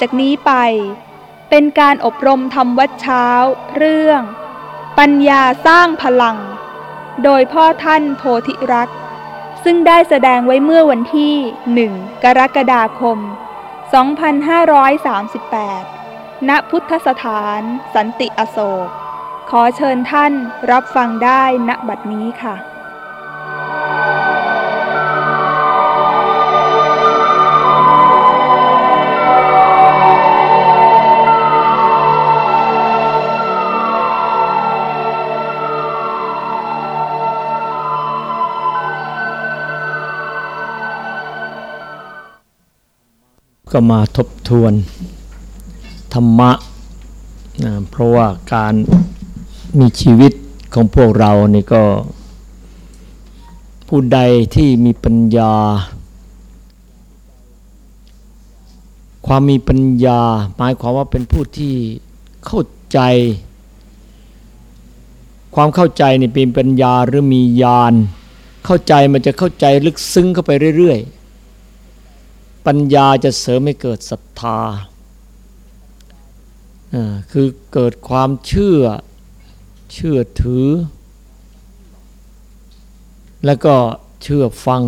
จากนี้ไป เป็นการอบรมทำวัดเช้า เรื่อง ปัญญาสร้างพลัง โดยพ่อท่านโพธิรักษ์ซึ่งได้แสดงไว้เมื่อวันที่1กรกฎาคม 2538 ณพุทธสถานสันติอโศก ขอเชิญท่านรับฟังได้ณบัดนี้ค่ะ ก็มาทบทวนธรรมะนะเพราะว่าการมีชีวิตของพวกเรานี่ก็ ผู้ใดที่มีปัญญา ความมีปัญญา หมายความว่าเป็นผู้ที่เข้าใจ ความเข้าใจนี่เป็นปัญญาหรือมีญาณเข้าใจมันจะเข้าใจลึกซึ้งเข้าไปเรื่อยๆ ปัญญาจะเสริมให้เกิดศรัทธาคือเกิดความเชื่อเชื่อถือ แล้วก็เชื่อฟัง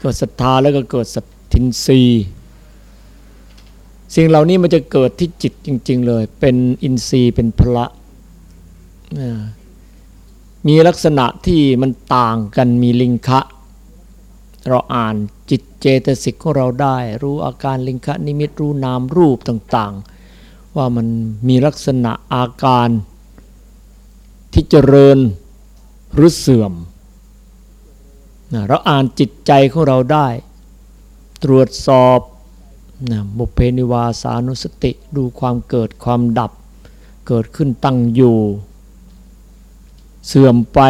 เกิดศรัทธาแล้วก็เกิดสัตทินรีสิ่งเหล่านี้มันจะเกิดที่จิตจริง ๆ เลย เป็นอินทรีย์เป็นพละมีลักษณะที่มันต่างกันมีลิงคะ เราอ่าน จิตเจตสิกของเราได้ รู้อาการลิงคนิมิตรู้นามรูปต่างๆ ว่ามันมีลักษณะอาการที่เจริญหรือเสื่อมเราอ่านจิตใจของเราได้ ตรวจสอบบุเพนิวาสานุสติดูความเกิดความดับ เกิดขึ้นตั้งอยู่ เสื่อมไป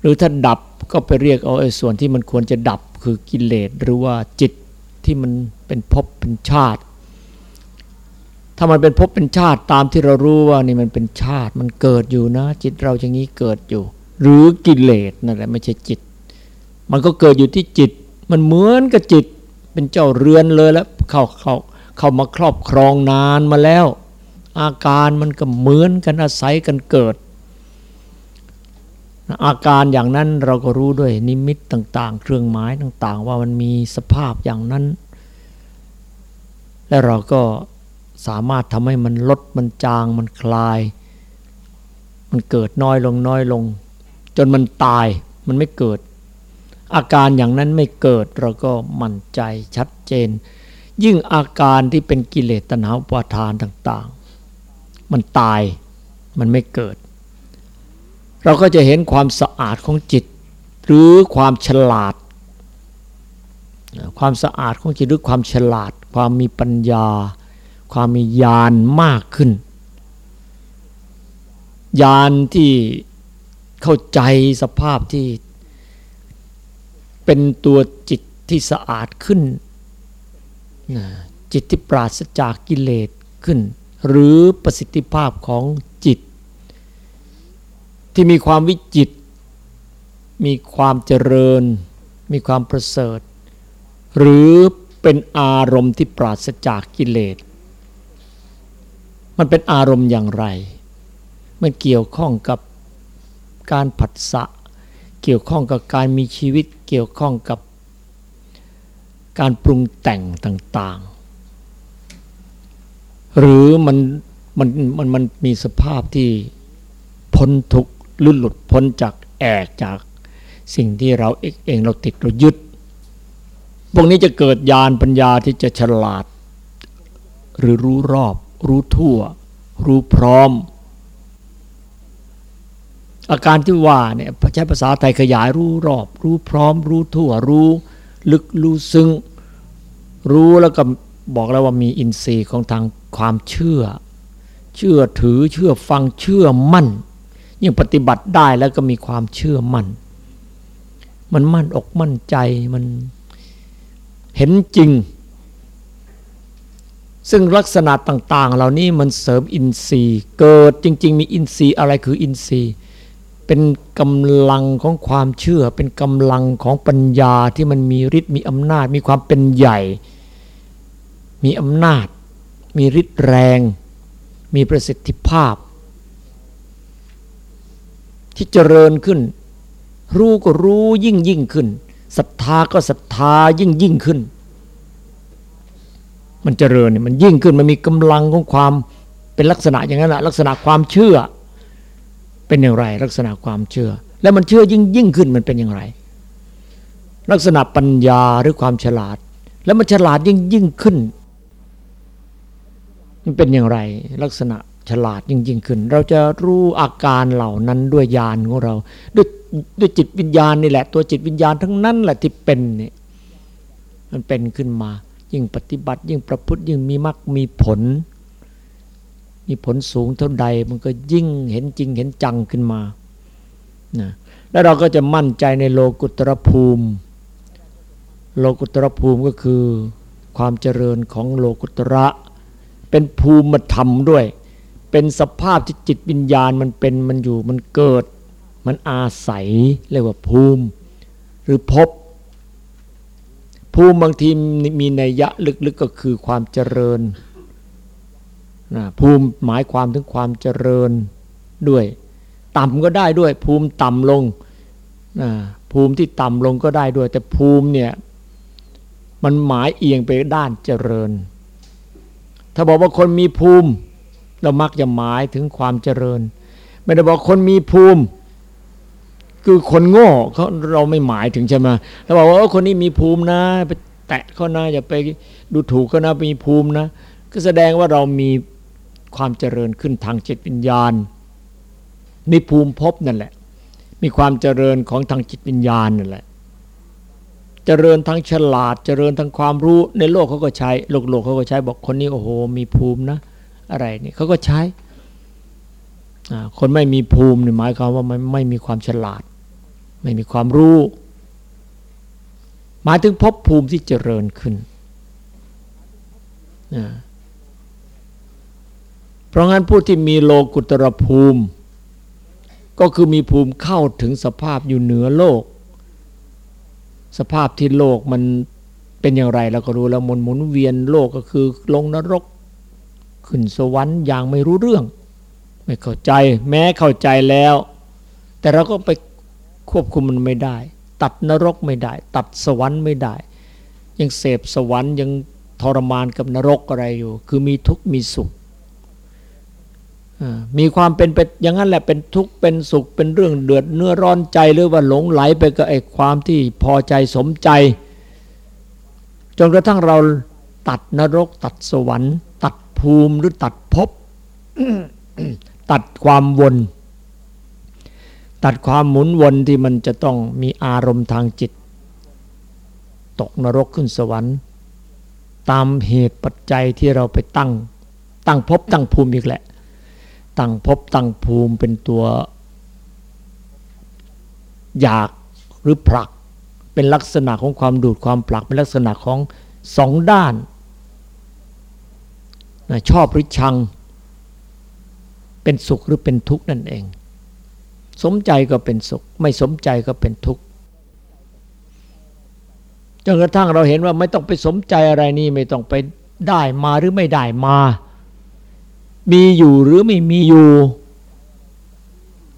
หรือถ้าดับ ก็ไปเรียกเอาไอ้ส่วนที่มันควรจะดับคือกิเลสหรือว่าจิตที่มันเป็นภพเป็นชาติ ถ้ามันเป็นภพเป็นชาติตามที่เรารู้ว่านี่มันเป็นชาติมันเกิดอยู่นะ จิตเราอย่างนี้เกิดอยู่ หรือกิเลสนั่นแหละไม่ใช่จิต มันก็เกิดอยู่ที่จิต มันเหมือนกับจิต เป็นเจ้าเรือนเลยแล้วเข้าเข้าเข้ามาครอบครองนานมาแล้ว อาการมันก็เหมือนกันอาศัยกันเกิด อาการอย่างนั้นเราก็รู้ด้วยนิมิตต่างๆ เครื่องหมายต่างๆ ว่ามันมีสภาพอย่างนั้น และเราก็สามารถทำให้มันลดมันจางมันคลาย มันเกิดน้อยลงน้อยลง จนมันตายมันไม่เกิด อาการอย่างนั้นไม่เกิดเราก็มั่นใจชัดเจน ยิ่งอาการที่เป็นกิเลสตนาอุปาทานต่าง ๆ มันตายมันไม่เกิด เราก็จะเห็นความสะอาดของจิต หรือความฉลาด ความสะอาดของจิตหรือความฉลาด ความมีปัญญา ความมีญาณมากขึ้นญาณที่เข้าใจสภาพที่เป็นตัวจิตที่สะอาดขึ้น จิตที่ปราศจากกิเลสขึ้น หรือประสิทธิภาพของ ที่มีความวิจิต มีความเจริญ มีความประเสริฐ หรือเป็นอารมณ์ที่ปราศจากกิเลส มันเป็นอารมณ์อย่างไร มันเกี่ยวข้องกับการผัสสะ เกี่ยวข้องกับการมีชีวิต เกี่ยวข้องกับการปรุงแต่งต่างๆ หรือมันมันมันมันมีสภาพที่พ้นทุกข์ หรือหลุดพ้นจากแอกจากสิ่งที่เราเองเราติดเรายึด พวกนี้จะเกิดญาณปัญญาที่จะฉลาด หรือรู้รอบ รู้ทั่ว รู้พร้อม อาการที่ว่าเนี่ยใช้ภาษาไทยขยายรู้รอบ รู้พร้อม รู้ทั่ว รู้ลึกรู้ซึ้งรู้แล้วก็บอกแล้วว่ามีอินทรีย์ของทางความเชื่อ เชื่อถือเชื่อฟังเชื่อมั่น ยิ่งปฏิบัติได้แล้วก็มีความเชื่อมัน่น มันมั่นอกมั่นใจมันเห็นจริง ซึ่งลักษณะต่าง ๆ เหล่านี้มันเสริมอินทรีย์ เกิดจริง ๆ มีอินทรีย์อะไรคืออินทรีย์ เป็นเป็นกำลังของความเชื่อ เป็นกำลังของปัญญาที่มันมีฤทธิ์มีอำนาจ มีความเป็นใหญ่ มีอำนาจ มีฤทธิ์แรง มีประสิทธิภาพ ที่เจริญขึ้น รู้ก็รู้ยิ่งยิ่งขึ้นศรัทธาก็ศรัทธายิ่งยิ่งขึ้น มันเจริญเนี่ยมันยิ่งขึ้นมันมีกำลังของความเป็นลักษณะอย่างนั้นแหะลักษณะความเชื่อ เป็นอย่างไร ลักษณะความเชื่อ แล้วมันเชื่อยิ่งยิ่งขึ้นมันเป็นอย่างไร ลักษณะปัญญาหรือความฉลาด แล้วมันฉลาดยิ่งยิ่งขึ้น มันเป็นอย่างไร ลักษณะ ฉลาดยิ่งยิ่งขึ้น เราจะรู้อาการเหล่านั้นด้วยญาณของเรา ด้วยด้วยจิตวิญญาณนี่แหละ ตัวจิตวิญญาณทั้งนั้นแหละที่เป็นนี่มันเป็นขึ้นมา ยิ่งปฏิบัติ ยิ่งประพฤติยิ่งมีมรรคมีผล มีผลสูงเท่าใด มันก็ยิ่งเห็นจริงเห็นจังขึ้นมานะแล้วเราก็จะมั่นใจในโลกุตรภูมิ โลกุตรภูมิก็คือความเจริญของโลกุตระ เป็นภูมิธรรมด้วย เป็นสภาพที่จิตวิญญาณมันเป็นมันอยู่มันเกิด มันอาศัยเรียกว่าภูมิ หรือพบภูมิบางทีมีนัยยะลึกๆก็คือความเจริญนะภูมิหมายความถึงความเจริญด้วย ต่ำก็ได้ด้วย ภูมิต่ำลงนะภูมิที่ต่ำลงก็ได้ด้วย แต่ภูมิเนี่ยมันหมายเอียงไปด้านเจริญ ถ้าบอกว่าคนมีภูมิ เรามักจะหมายถึงความเจริญ ไม่ได้บอกคนมีภูมิ คือคนโง่เขาเราไม่หมายถึงใช่ไหมเราบอกว่าคนนี้มีภูมินะไปแตะเขานะอย่าไปดูถูกเขานะมีภูมินะ ก็แสดงว่าเรามีความเจริญขึ้นทางจิตวิญญาณมีภูมิพบนั่นแหละ มีความเจริญของทางจิตวิญญาณนั่นแหละเจริญทั้งฉลาด เจริญทั้งความรู้ในโลกเขาก็ใช้ โลกโลกเขาก็ใช้บอกคนนี้โอ้โห มีภูมินะ อะไรนี่เขาก็ใช้ คนไม่มีภูมิหมายความว่าไมันไม่มีความฉลาด ไม่มีความรู้ หมายถึงภพภูมิที่เจริญขึ้น เพราะงั้นผู้ที่มีโลกุตรภูมิ ก็คือมีภูมิเข้าถึงสภาพอยู่เหนือโลก สภาพที่โลกมันเป็นอย่างไรเราก็รู้แล้วมนหมุนเวียนโลกก็คือลงนรก ขึ้นสวรรค์อย่างไม่รู้เรื่อง ไม่เข้าใจแม้เข้าใจแล้ว แต่เราก็ไปควบคุมมันไม่ได้ ตัดนรกไม่ได้ ตัดสวรรค์ไม่ได้ ยังเสพสวรรค์ยังทรมานกับนรกอะไรอยู่ คือมีทุกข์มีสุขมีความเป็นไปอย่างนั้นแหละเป็นทุกข์เป็นสุขเป็นเรื่องเดือดเนื้อร้อนใจหรือว่าหลงไหลไปกับไอ้ความที่พอใจสมใจ จนกระทั่งเราตัดนรกตัดสวรรค์ ภูมิหรือตัดภพตัดความวน ตัดความหมุนวนที่มันจะต้องมีอารมณ์ทางจิต ตกนรกขึ้นสวรรค์ ตามเหตุปัจจัยที่เราไปตั้ง ตั้งภพตั้งภูมิอีกแหละ ตั้งภพตั้งภูมิเป็นตัว อยากหรือผลักเป็นลักษณะของความดูดความผลักเป็นลักษณะของสองด้าน ชอบหรือชัง เป็นสุขหรือเป็นทุกข์นั่นเอง สมใจก็เป็นสุข ไม่สมใจก็เป็นทุกข์จนกระทั่งเราเห็นว่าไม่ต้องไปสมใจอะไรนี่ไม่ต้องไปได้มาหรือไม่ได้มา มีอยู่หรือไม่มีอยู่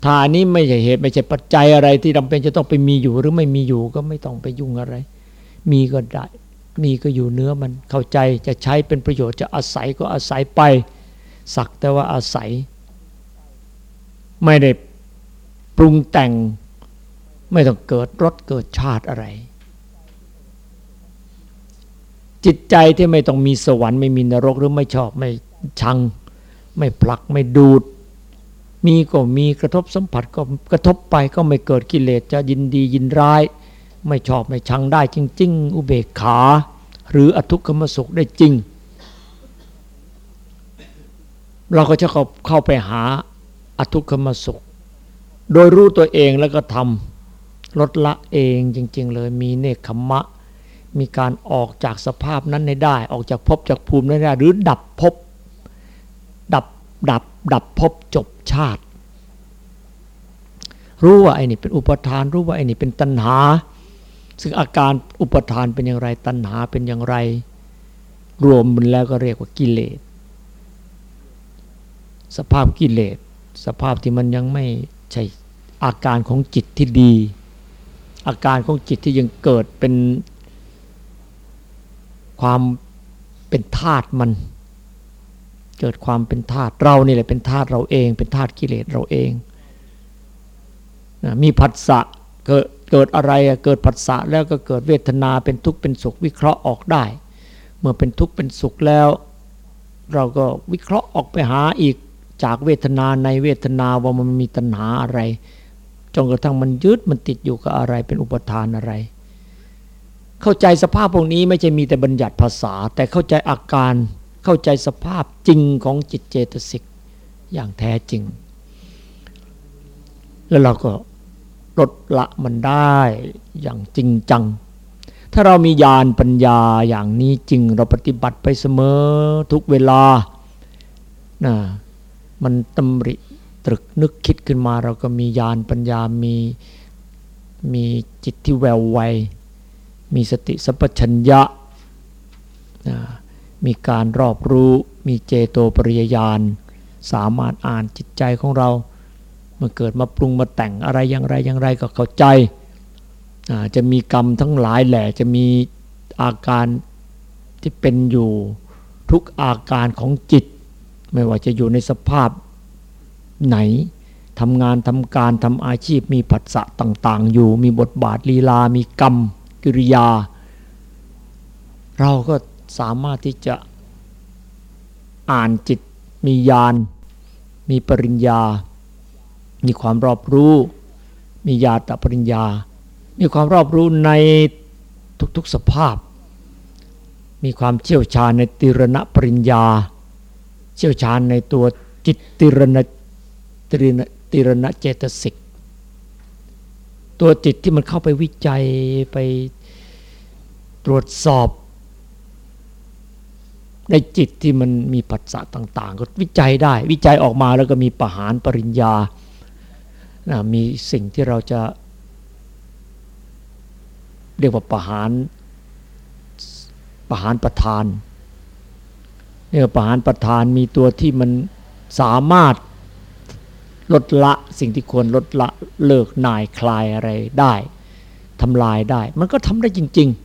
ถ้านี้ไม่ใช่เหตุไม่ใช่ปัจจัยอะไรที่จาเป็นจะต้องไปมีอยู่หรือไม่มีอยู่ก็ไม่ต้องไปยุ่งอะไร มีก็ได้ มีก็อยู่เนื้อมันเข้าใจจะใช้เป็นประโยชน์จะอาศัยก็อาศัยไป สักแต่ว่าอาศัย ไม่ได้ปรุงแต่ง ไม่ต้องเกิดรสเกิดชาติอะไร จิตใจที่ไม่ต้องมีสวรรค์ไม่มีนรกหรือไม่ชอบไม่ชัง ไม่ผลักไม่ดูด มีก็มีกระทบสัมผัสก็กระทบไปก็ไม่เกิดกิเลสจะยินดียินร้าย ไม่ชอบไม่ชังได้จริง ๆ อุเบกขา หรืออทุกขมสุขได้จริง เราก็จะเข้าไปหาอทุกขมสุข โดยรู้ตัวเองแล้วก็ทำลดละเองจริง ๆ เลยมีเนคขมะ มีการออกจากสภาพนั้นในได้ ออกจากภพจากภูมินั้นได้ หรือดับภพดับดับดับภพจบชาติ รู้ว่าไอ้นี่เป็นอุปทาน รู้ว่าไอ้นี่เป็นตัณหา ซึ่งอาการอุปทานเป็นอย่างไร ตัณหาเป็นอย่างไร รวมมันแล้วก็เรียกว่ากิเลส สภาพกิเลส สภาพที่มันยังไม่ใช่อาการของจิตที่ดี อาการของจิตที่ยังเกิดเป็นความเป็นธาตุมัน เกิดความเป็นธาตุเรานี่แหละเป็นธาตุเราเอง เป็นธาตุกิเลสเราเองมีผัสสะเกิด เกิดอะไรเกิดผัสสะแล้วก็เกิดเวทนาเป็นทุกข์เป็นสุขวิเคราะห์ออกได้ เมื่อเป็นทุกข์เป็นสุขแล้ว เราก็วิเคราะห์ออกไปหาอีกจากเวทนาในเวทนาว่ามันมีตัณหาอะไรจนกระทั่งมันยึดมันติดอยู่กับอะไรเป็นอุปทานอะไร เข้าใจสภาพพวกนี้ไม่ใช่มีแต่บัญญัติภาษา แต่เข้าใจอาการเข้าใจสภาพจริงของจิตเจตสิกอย่างแท้จริง แล้วเราก็ ลดละมันได้อย่างจริงจัง ถ้าเรามีญาณปัญญาอย่างนี้จริงเราปฏิบัติไปเสมอทุกเวลานะมันตำริตรึกนึกคิดขึ้นมาเราก็มีญาณปัญญามีมีจิตที่แววไว มีสติสัพชัญญะนะมีการรอบรู้ มีเจโตปริยญาณ สามารถอ่านจิตใจของเรา มื่อเกิดมาปรุงมาแต่งอะไรอย่างไรอย่างไรก็เข้าใจจะมีกรรมทั้งหลายแหละจะมีอาการที่เป็นอยู่ทุกอาการของจิต ไม่ว่าจะอยู่ในสภาพไหนทำงานทำการทำอาชีพมีผัสสะต่าง ๆ อยู่ มีบทบาทลีลา มีกรรมกิริยา เราก็สามารถที่จะอ่านจิต มีญาณมีปริญญา มีความรอบรู้ มีญาตปริญญา มีความรอบรู้ในทุกๆสภาพ มีความเชี่ยวชาญในติรณปริญญา เชี่ยวชาญในตัวจิตติรณติรณติรณเจตสิก ตัวจิตที่มันเข้าไปวิจัยไปตรวจสอบ ในจิตที่มันมีปัจจะต่าง ๆ ก็วิจัยได้ วิจัยออกมาแล้วก็มีปหานปริญญา นะมีสิ่งที่เราจะ เรียกว่าประหานประหานประธานเนี่ยประหานประธานมีตัวที่มันสามารถลดละสิ่งที่ควรลดละเลิกนายคลายอะไรได้ทำลายได้ มันก็ทำได้จริง ๆ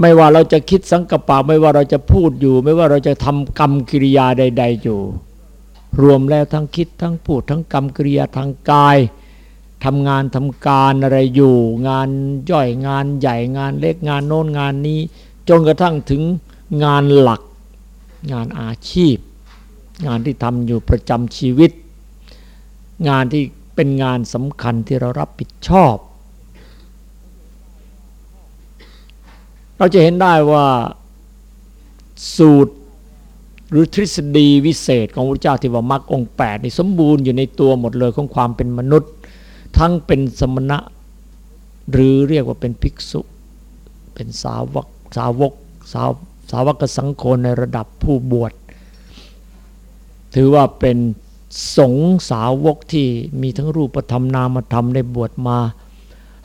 ไม่ว่าเราจะคิดสังกปะไม่ว่าเราจะพูดอยู่ ไม่ว่าเราจะทำกรรมกิริยาใด ๆ อยู่ รวมแล้วทั้งคิดทั้งพูดทั้งกรรมกิริยาทางกายทำงานทำการอะไรอยู่ งานย่อยงานใหญ่งานเล็กงานโน้นงานนี้ จนกระทั่งถึงงานหลัก งานอาชีพ งานที่ทำอยู่ประจำชีวิต งานที่เป็นงานสำคัญที่เรารับผิดชอบ เราจะเห็นได้ว่าสูตรหรือทฤษฎีวิเศษของพระเจ้าที่ว่ามรรคองแปดนี่สมบูรณ์อยู่ในตัวหมดเลยของความเป็นมนุษย์ ทั้งเป็นสมณะ หรือเรียกว่าเป็นภิกษุ เป็นสาวกสาวกสาวสาวกสังโฆในระดับผู้บวช ถือว่าเป็นสงสาวกที่มีทั้งรูปธรรมนามธรรมได้บวชมา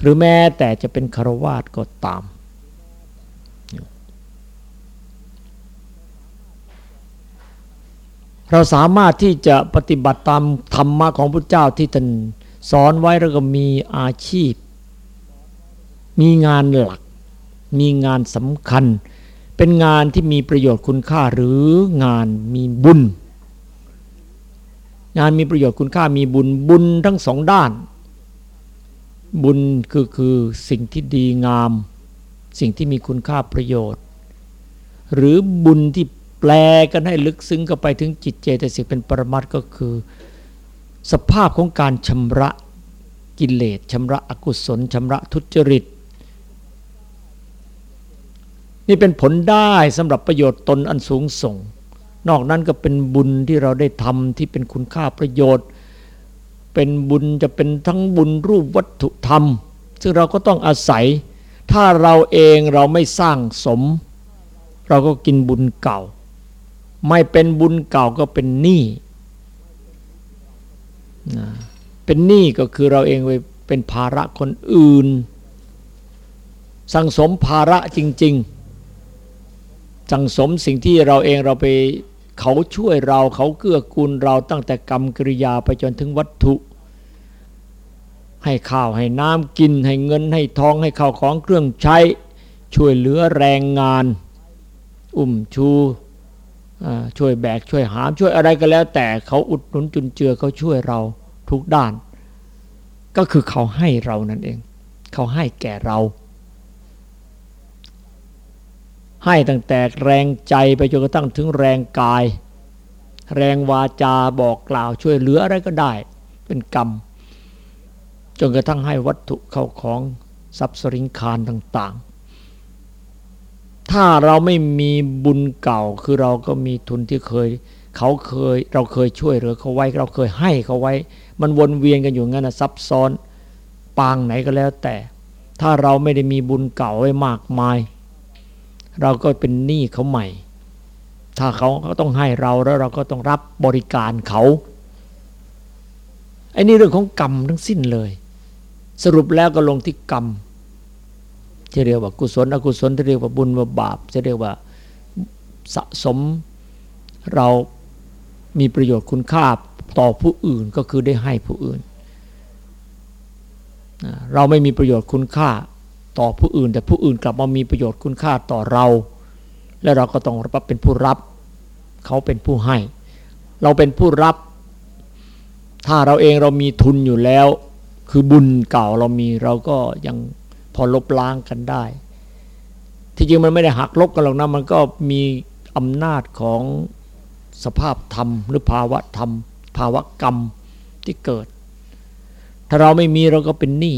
หรือแม้แต่จะเป็นคารวาสก็ตาม เราสามารถที่จะปฏิบัติตามธรรมะของพระเจ้าที่ท่านสอนไว้แล้วก็มีอาชีพ มีงานหลัก มีงานสำคัญ เป็นงานที่มีประโยชน์คุณค่าหรืองานมีบุญ งานมีประโยชน์คุณค่ามีบุญบุญทั้งสองด้าน บุญคือคือสิ่งที่ดีงาม สิ่งที่มีคุณค่าประโยชน์ หรือบุญที่ แปลกันให้ลึกซึ้งเข้าไปถึงจิตเจตสิกเป็นปรมัตก็คือ สภาพของการชำระกิเลสชำระอกุศลชำระทุจริต นี่เป็นผลได้สำหรับประโยชน์ตนอันสูงส่ง นอกนั้นก็เป็นบุญที่เราได้ทำที่เป็นคุณค่าประโยชน์ เป็นบุญจะเป็นทั้งบุญรูปวัตถุธรรม ซึ่งเราก็ต้องอาศัย ถ้าเราเองเราไม่สร้างสม เราก็กินบุญเก่า ไม่เป็นบุญเก่าก็เป็นหนี้เป็นหนี้ก็คือเราเองไปเป็นภาระคนอื่น สังสมภาระจริง ๆ สังสมสิ่งที่เราเองเราไปเขาช่วยเราเขาเกื้อกูลเราตั้งแต่กรรมกริยาไปจนถึงวัตถุ ให้ข้าวให้น้ำกิน ให้เงินให้ทองให้ข้าวของเครื่องใช้ ช่วยเหลือแรงงาน อุ้มชู ช่วยแบกช่วยหามช่วยอะไรก็แล้ว แต่เขาอุดหนุนจุนเจือเขาช่วยเราทุกด้าน ก็คือเขาให้เรานั่นเอง เขาให้แก่เรา ให้ตั้งแต่แรงใจไปจนกระทั่งถึงแรงกาย แรงวาจาบอกกล่าวช่วยเหลืออะไรก็ได้ เป็นกรรม จนกระทั่งให้วัตถุเข้าของทรัพย์สริงคารต่าง ๆ ถ้าเราไม่มีบุญเก่าคือเราก็มีทุนที่เคย เขาเคยเราเคยช่วยเหลือเขาไว้ เราเคยให้เขาไว้ มันวนเวียนกันอยู่งั้นนะซับซ้อน ปางไหนก็แล้วแต่ ถ้าเราไม่ได้มีบุญเก่าไว้มากมาย เราก็เป็นหนี้เขาใหม่ ถ้าเขาเขาต้องให้เราแล้วเราก็ต้องรับบริการเขาไอ้นี่เรื่องของกรรมทั้งสิ้นเลย สรุปแล้วก็ลงที่กรรม จะเรียกว่ากุศล อกุศลจะเรียกว่าบุญว่าบาปจะเรียกว่าสะสมเรามีประโยชน์คุณค่าต่อผู้อื่นก็คือได้ให้ผู้อื่น เราไม่มีประโยชน์คุณค่าต่อผู้อื่น แต่ผู้อื่นกลับมามีประโยชน์คุณค่าต่อเรา และเราก็ต้องรับเป็นผู้รับ เขาเป็นผู้ให้ เราเป็นผู้รับ ถ้าเราเองเรามีทุนอยู่แล้ว คือบุญเก่าเรามีเราก็ยัง พอลบล้างกันได้ ที่จริงมันไม่ได้หักลบกันหรอกนะมันก็มีอำนาจของสภาพธรรมหรือภาวะธรรม ภาวะกรรมที่เกิด ถ้าเราไม่มีเราก็เป็นหนี้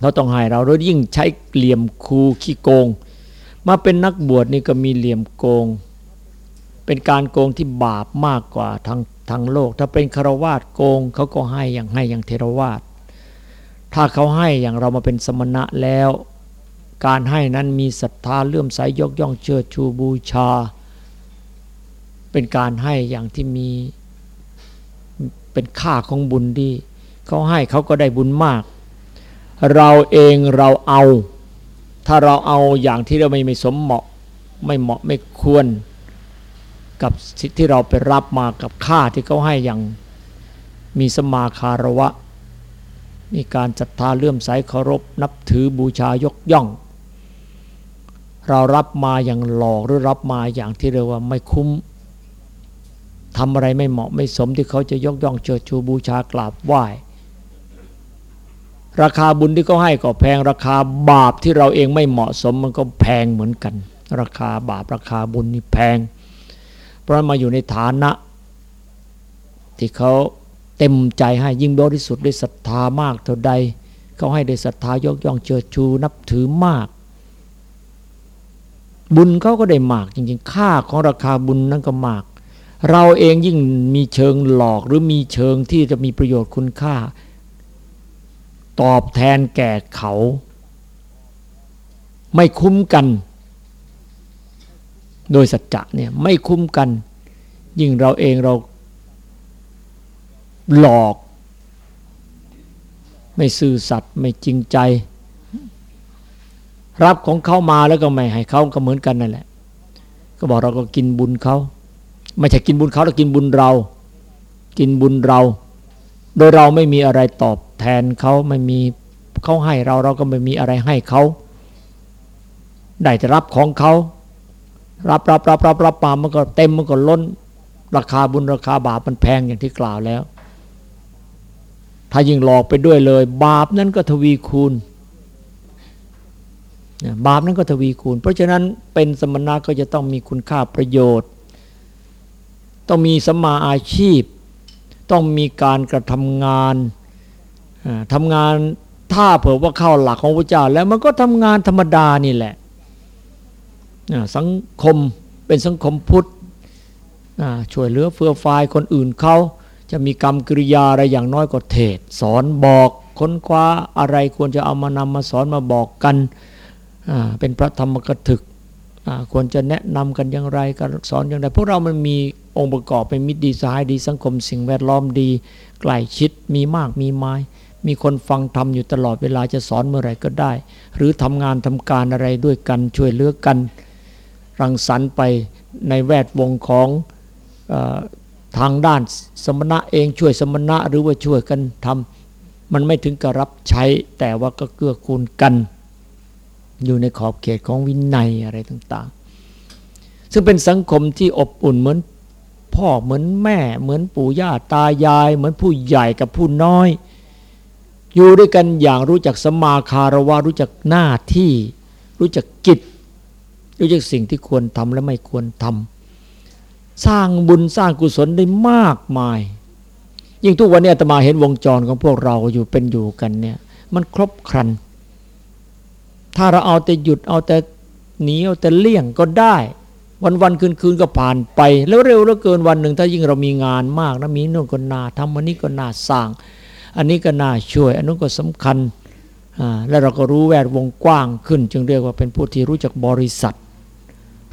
เราต้องให้เราเรายิ่งใช้เหลี่ยมคูขี้โกง มาเป็นนักบวชนี่ก็มีเหลี่ยมโกง เป็นการโกงที่บาปมากกว่าทางทางโลก ถ้าเป็นคารวาสโกงเขาก็ให้อย่างให้อย่างเทรวาส ถ้าเขาให้อย่างเรามาเป็นสมณะแล้ว การให้นั้นมีศรัทธาเลื่อมใสยกย่องเชิดชูบูชา เป็นการให้อย่างที่มีเป็นค่าของบุญดีเขาให้เขาก็ได้บุญมาก เราเองเราเอา ถ้าเราเอาอย่างที่เราไม่ไม่สมเหมาะ ไม่เหมาะไม่ควร กับสิทธิที่เราไปรับมากับค่าที่เขาให้อย่างมีสมาคารวะ มีการศรัทธาเลื่อมใสเคารพนับถือบูชายกย่อง เรารับมาอย่างหลอกหรือรับมาอย่างที่เรียกว่าไม่คุ้มทำอะไรไม่เหมาะไม่สมที่เขาจะยกย่องเชิดชูบูชากราบไหว้ ราคาบุญที่เขาให้ก็แพง ราคาบาปที่เราเองไม่เหมาะสมมันก็แพงเหมือนกัน ราคาบาปราคาบุญนี่แพง เพราะมาอยู่ในฐานะ ที่เขา เต็มใจให้ยิ่งบริสุทธิ์ด้วยศรัทธามากเท่าใด เขาให้ได้ศรัทธายกย่องเชิดชูนับถือมาก บุญเขาก็ได้มากจริงๆ ค่าของราคาบุญนั้นก็มาก เราเองยิ่งมีเชิงหลอกหรือมีเชิงที่จะมีประโยชน์คุณค่า ตอบแทนแก่เขา ไม่คุ้มกัน โดยสัจจะเนี่ยไม่คุ้มกัน ยิ่งเราเองเรา หลอก ไม่ซื่อสัตย์ไม่จริงใจ รับของเขามาแล้วก็ไม่ให้เขาก็เหมือนกันนั่นแหละ ก็บอกเราก็กินบุญเขาไม่ใช่กินบุญเขาเรากินบุญเรา กินบุญเรา โดยเราไม่มีอะไรตอบแทนเขาไม่มีเขาให้เราเราก็ไม่มีอะไรให้เขาได้จะรับของเขารับรับรับรับรับมามันก็เต็มมันก็ล้น ราคาบุญราคาบาปมันแพงอย่างที่กล่าวแล้ว ถ้ายิ่งหลอกไปด้วยเลย บาปนั้นก็ทวีคูณบาปนั้นก็ทวีคูณ เพราะฉะนั้นเป็นสมณะก็จะต้องมีคุณค่าประโยชน์ ต้องมีสมาอาชีพ ต้องมีการกระทำงานทำงานถ้าเผื่อว่าเข้าหลักของพระเจ้า แล้วมันก็ทำงานธรรมดานี่แหละสังคมเป็นสังคมพุทธช่วยเหลือเฟื่อฟายคนอื่นเขา จะมีกรรมกิริยาอะไรอย่างน้อยก็เทศ สอนบอกค้นคว้าอะไรควรจะเอามานำมาสอนมาบอกกัน เป็นพระธรรมกถึก ควรจะแนะนำกันอย่างไรการสอนอย่างไรพวกเรามันมีองค์ประกอบเป็นมิตรดีสหายดีสังคมสิ่งแวดล้อมดีใกล้ชิดมีมากมีไม้มีคนฟังทำอยู่ตลอดเวลาจะสอนเมื่อไรก็ได้ หรือทำงานทำการอะไรด้วยกันช่วยเหลือกัน รังสรรค์ไปในแวดวงของ ทางด้านสมณะเองช่วยสมณะหรือว่าช่วยกันทำมันไม่ถึงกับรับใช้แต่ว่าก็เกื้อกูลกัน อยู่ในขอบเขตของวินัยอะไรต่างๆ ซึ่งเป็นสังคมที่อบอุ่นเหมือนพ่อเหมือนแม่เหมือนปู่ย่าตายาย เหมือนผู้ใหญ่กับผู้น้อย อยู่ด้วยกันอย่างรู้จักสมาคารวะรู้จักหน้าที่ รู้จักกิจ รู้จักสิ่งที่ควรทำและไม่ควรทำ สร้างบุญสร้างกุศลได้มากมาย ยิ่งทุกวันนี้อาตมาเห็นวงจรของพวกเราอยู่เป็นอยู่กันเนี่ย มันครบครัน ถ้าเราเอาแต่หยุดเอาแต่หนีเอาแต่เลี่ยงก็ได้ วันวันคืนคืนก็ผ่านไป แล้วเร็วเหลือเกินวันหนึ่ง ถ้ายิ่งเรามีงานมากนะมีโน่นก็น่าทำอันนี้ก็น่าสร้าง อันนี้ก็น่าช่วย อันนู้นก็สำคัญแล้วเราก็รู้แวดวงกว้างขึ้น จึงเรียกว่าเป็นผู้ที่รู้จักบริษัท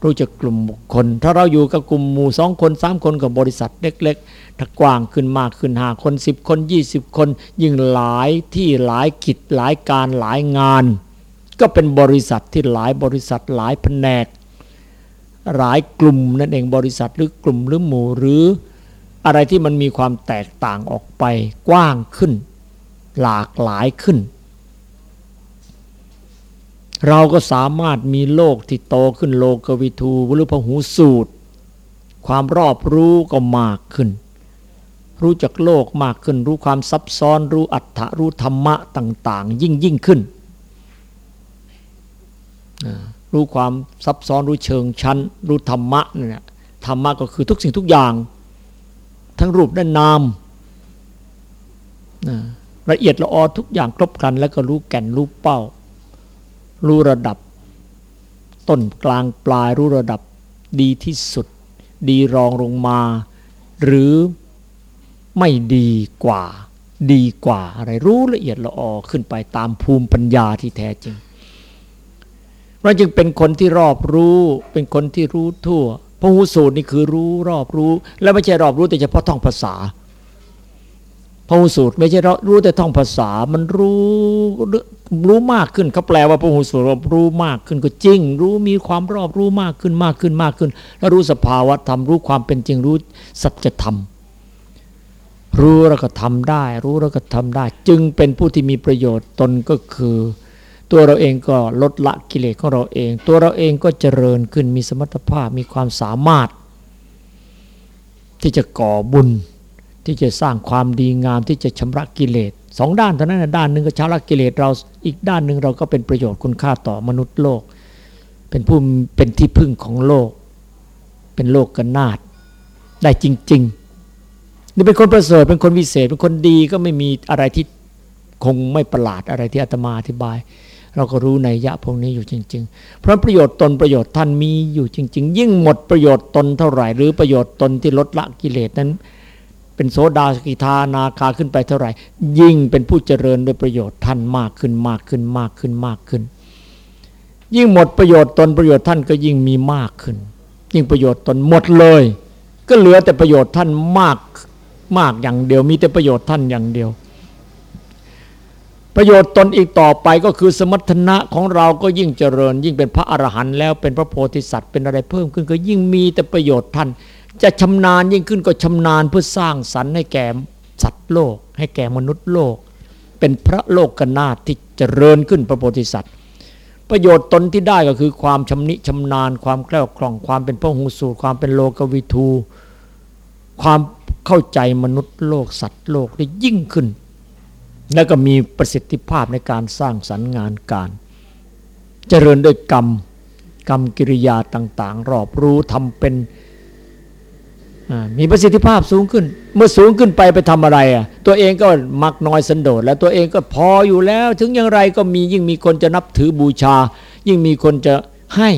รู้จักกลุ่มบุคคล ถ้าเราอยู่กับกลุ่มหมู่สองคนสามคนกับบริษัทเล็ก ๆ ถ้ากว้างขึ้นมากขึ้นหาคนสิบคนยี่สิบคน ยิ่งหลายที่หลายกิจหลายการหลายงาน ก็เป็นบริษัทที่หลายบริษัทหลายแผนก หลายกลุ่มนั่นเองบริษัทหรือกลุ่มหรือหมู่หรืออะไรที่มันมีความแตกต่างออกไปกว้างขึ้น หลากหลายขึ้น เราก็สามารถมีโลกที่โตขึ้นโลกวิทูหรือพหูสูตร ความรอบรู้ก็มากขึ้น รู้จักโลกมากขึ้น รู้ความซับซ้อนรู้อัตถรู้ธรรมะต่าง ๆ ยิ่งยิ่งขึ้น รู้ความซับซ้อนรู้เชิงชั้น รู้ธรรมะเนี่ยธรรมะก็คือทุกสิ่งทุกอย่าง ทั้งรูปและนามละเอียดละออทุกอย่างครบครันแล้วก็รู้แก่นรู้เป้า รู้ระดับ ต้นกลางปลายรู้ระดับดีที่สุด ดีรองลงมา หรือไม่ดีกว่า ดีกว่าอะไรรู้ละเอียดละออขึ้นไปตามภูมิปัญญาที่แท้จริงเราจึงเป็นคนที่รอบรู้ เป็นคนที่รู้ทั่วพระหูสูตรนี่คือรู้รอบรู้ และไม่ใช่รอบรู้แต่เฉพาะท่องภาษา พระหูสูตรไม่ใช่รู้แต่ท่องภาษา มันรู้รู้มากขึ้นเขาแปลว่าพระหูสูตรรู้มากขึ้นก็จริง รู้มีความรอบรู้มากขึ้นมากขึ้นมากขึ้น แล้วรู้สภาวะธรรมรู้ความเป็นจริงรู้สัจธรรม รู้แล้วก็ทำได้ รู้แล้วก็ทำได้ จึงเป็นผู้ที่มีประโยชน์ตนก็คือ ตัวเราเองก็ลดละกิเลสของเราเอง ตัวเราเองก็เจริญขึ้นมีสมรรถภาพมีความสามารถ ที่จะก่อบุญ ที่จะสร้างความดีงามที่จะชำระกิเลสสองด้านเท่านั้นนะด้านหนึ่งก็ชำระกิเลสเราอีกด้านหนึ่งเราก็เป็นประโยชน์คุณค่าต่อมนุษย์โลก เป็นผู้เป็นที่พึ่งของโลก เป็นโลกกันนาดได้จริงๆนี่เป็นคนประเสริฐเป็นคนวิเศษ เป็นคนดีก็ไม่มีอะไรที่คงไม่ประหลาดอะไรที่อาตมาอธิบาย เราก็รู้ในยะพวกนี้อยู่จริง ๆ เพราะประโยชน์ตนประโยชน์ท่านมีอยู่จริง ๆ ยิ่งหมดประโยชน์ตนเท่าไหร่ หรือประโยชน์ตนที่ลดละกิเลสนั้น เป็นโสดาสกิทานาคาขึ้นไปเท่าไหร่ ยิ่งเป็นผู้เจริญด้วยประโยชน์ท่านมากขึ้นมากขึ้นมากขึ้นมากขึ้น ยิ่งหมดประโยชน์ตนประโยชน์ท่านก็ยิ่งมีมากขึ้น ยิ่งประโยชน์ตนหมดเลย ก็เหลือแต่ประโยชน์ท่านมากมากอย่างเดียว มีแต่ประโยชน์ท่านอย่างเดียว ประโยชน์ตนอีกต่อไปก็คือสมรรถนะของเราก็ยิ่งเจริญ ยิ่งเป็นพระอรหันต์แล้วเป็นพระโพธิสัตว์เป็นอะไรเพิ่มขึ้นก็ยิ่งมีแต่ประโยชน์ท่าน จะชำนาญยิ่งขึ้นก็ชำนาญเพื่อสร้างสรรค์ให้แก่สัตว์โลก ให้แก่มนุษย์โลก เป็นพระโลกกนาถที่เจริญขึ้นพระโพธิสัตว์ ประโยชน์ตนที่ได้ก็คือความชำนิชำนาญ ความแกล้วคล่องความเป็นพระหูสูตร ความเป็นโลกวิทูความเข้าใจมนุษย์โลกสัตว์โลกได้ยิ่งขึ้น แล้วก็มีประสิทธิภาพในการสร้างสรรค์งานการ เจริญด้วยกรรมกรรมกิริยาต่าง ๆ รอบรู้ทำเป็น มีประสิทธิภาพสูงขึ้น เมื่อสูงขึ้นไปไปทำอะไรอะ ตัวเองก็มักน้อยสันโดษแล้วตัวเองก็พออยู่แล้ว ถึงอย่างไรก็มียิ่งมีคนจะนับถือบูชา ยิ่งมีคนจะให้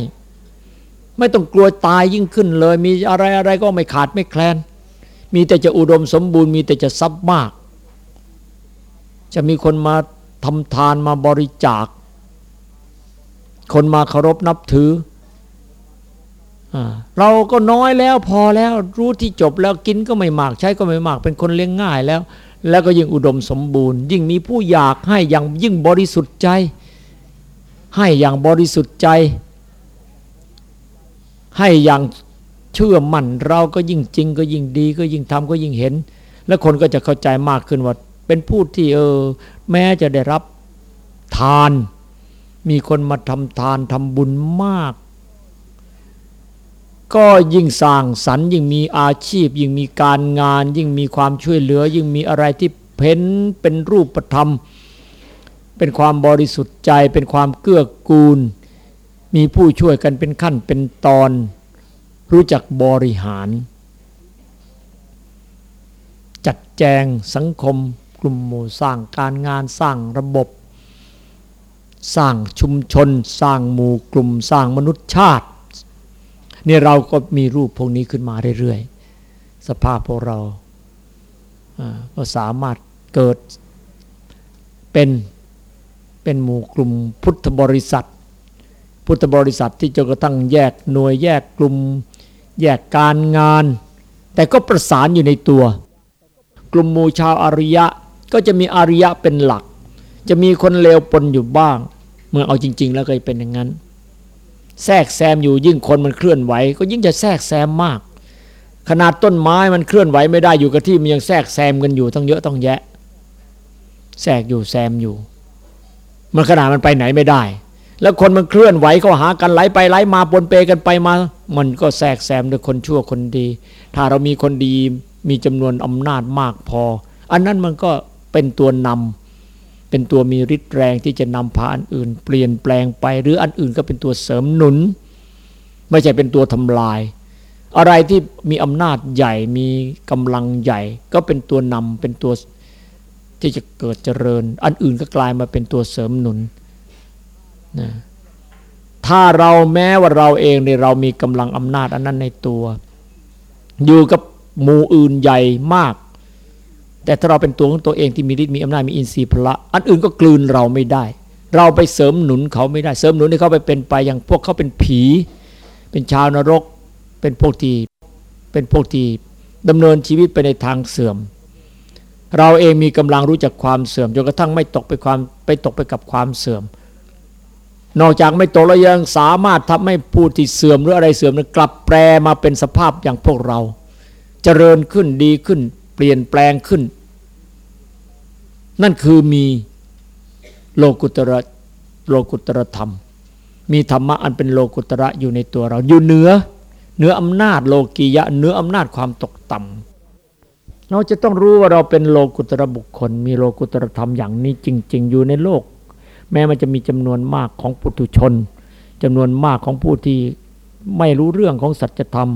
ไม่ต้องกลัวตายยิ่งขึ้นเลย มีอะไรอะไรก็ไม่ขาดไม่แคลน มีแต่จะอุดมสมบูรณ์มีแต่จะทรัพย์มาก จะมีคนมาทำทานมาบริจาค คนมาเคารพนับถือ เราก็น้อยแล้วพอแล้วรู้ที่จบแล้วกินก็ไม่มากใช้ก็ไม่มากเป็นคนเลี้ยงง่ายแล้ว แล้วก็ยิ่งอุดมสมบูรณ์ ยิ่งมีผู้อยากให้อย่างยิ่งบริสุทธิ์ใจ ให้อย่างบริสุทธิ์ใจ ให้อย่างเชื่อมั่นเราก็ยิ่งจริงก็ยิ่งดีก็ยิ่งทำก็ยิ่งเห็น แล้วคนก็จะเข้าใจมากขึ้นว่า เป็นผู้ที่เออ แม้จะได้รับทาน มีคนมาทำทานทำบุญมาก ก็ยิ่งสร้างสรรค์ยิ่งมีอาชีพ ยิ่งมีการงาน ยิ่งมีความช่วยเหลือ ยิ่งมีอะไรที่เพ้นเป็นรูปธรรม เป็นความบริสุทธิ์ใจ เป็นความเกื้อกูล มีผู้ช่วยกันเป็นขั้นเป็นตอน รู้จักบริหาร จัดแจงสังคม กลุ่มหมู่สร้างการงานสร้างระบบ สร้างชุมชน สร้างหมู่กลุ่มสร้างมนุษยชาติ นี่เราก็มีรูปพวกนี้ขึ้นมาเรื่อยๆ สภาพพวกเราก็สามารถเกิดเป็นเป็นหมู่กลุ่มพุทธบริษัท พุทธบริษัทที่จะกระทั่งแยกหน่วยแยกกลุ่ม แยกการงาน แต่ก็ประสานอยู่ในตัว กลุ่มหมู่ชาวอริยะก็จะมีอริยะเป็นหลัก จะมีคนเลวปนอยู่บ้าง เมื่อเอาจริง ๆ แล้วก็เป็นอย่างนั้น แทรกแซมอยู่ยิ่งคนมันเคลื่อนไหว ก็ยิ่งจะแทรกแซมมาก ขนาดต้นไม้มันเคลื่อนไหวไม่ได้อยู่กับที่มันยังแทรกแซมกันอยู่ต้องเยอะต้องแยะ แทรกอยู่แซมอยู่ มันขนาดมันไปไหนไม่ได้ แล้วคนมันเคลื่อนไหวเขาหากันไหลไปไหลมาปนเปกันไปมา มันก็แทรกแซมด้วยคนชั่วคนดี ถ้าเรามีคนดีมีจำนวนอำนาจมากพอ อันนั้นมันก็เป็นตัวนำ เป็นตัวมีฤทธิ์แรงที่จะนำพาอันอื่น เปลี่ยนแปลงไป หรืออันอื่นก็เป็นตัวเสริมหนุน ไม่ใช่เป็นตัวทำลาย อะไรที่มีอำนาจใหญ่มีกำลังใหญ่ ก็เป็นตัวนำเป็นตัวที่จะเกิดเจริญ อันอื่นก็กลายมาเป็นตัวเสริมหนุนนะถ้าเราแม้ว่าเราเองเนี่ยเรามีกำลังอำนาจอันนั้นในตัว อยู่กับหมู่อื่นใหญ่มาก แต่ถ้าเราเป็นตัวของตัวเองที่มีฤทธิ์มีอำนาจมีอินทรีย์พละ อันอื่นก็กลืนเราไม่ได้ เราไปเสริมหนุนเขาไม่ได้ เสริมหนุนให้เขาไปเป็นไปอย่างพวกเขาเป็นผี เป็นชาวนรก เป็นพวกที่เป็นพวกที่ดำเนินชีวิตไปในทางเสื่อม เราเองมีกำลังรู้จักความเสื่อมจนกระทั่งไม่ตกไปความไปตกไปกับความเสื่อม นอกจากไม่ตกแล้วยังสามารถทำให้ผู้ที่เสื่อมหรืออะไรเสื่อมนั้นกลับแปลมาเป็นสภาพอย่างพวกเราเจริญขึ้นดีขึ้น ปลี่ยนแปลงขึ้น นั่นคือมีโลกุตระโลกุตระธรรม มีธรรมะอันเป็นโลกุตระอยู่ในตัวเรา อยู่เหนือเหนืออำนาจโลกียะเหนืออำนาจความตกต่ำเราจะต้องรู้ว่าเราเป็นโลกุตระบุคคล มีโลกุตระธรรมอย่างนี้จริง ๆ อยู่ในโลก แม้มันจะมีจำนวนมากของปุถุชนจำนวนมากของผู้ที่ไม่รู้เรื่องของสัจธรรม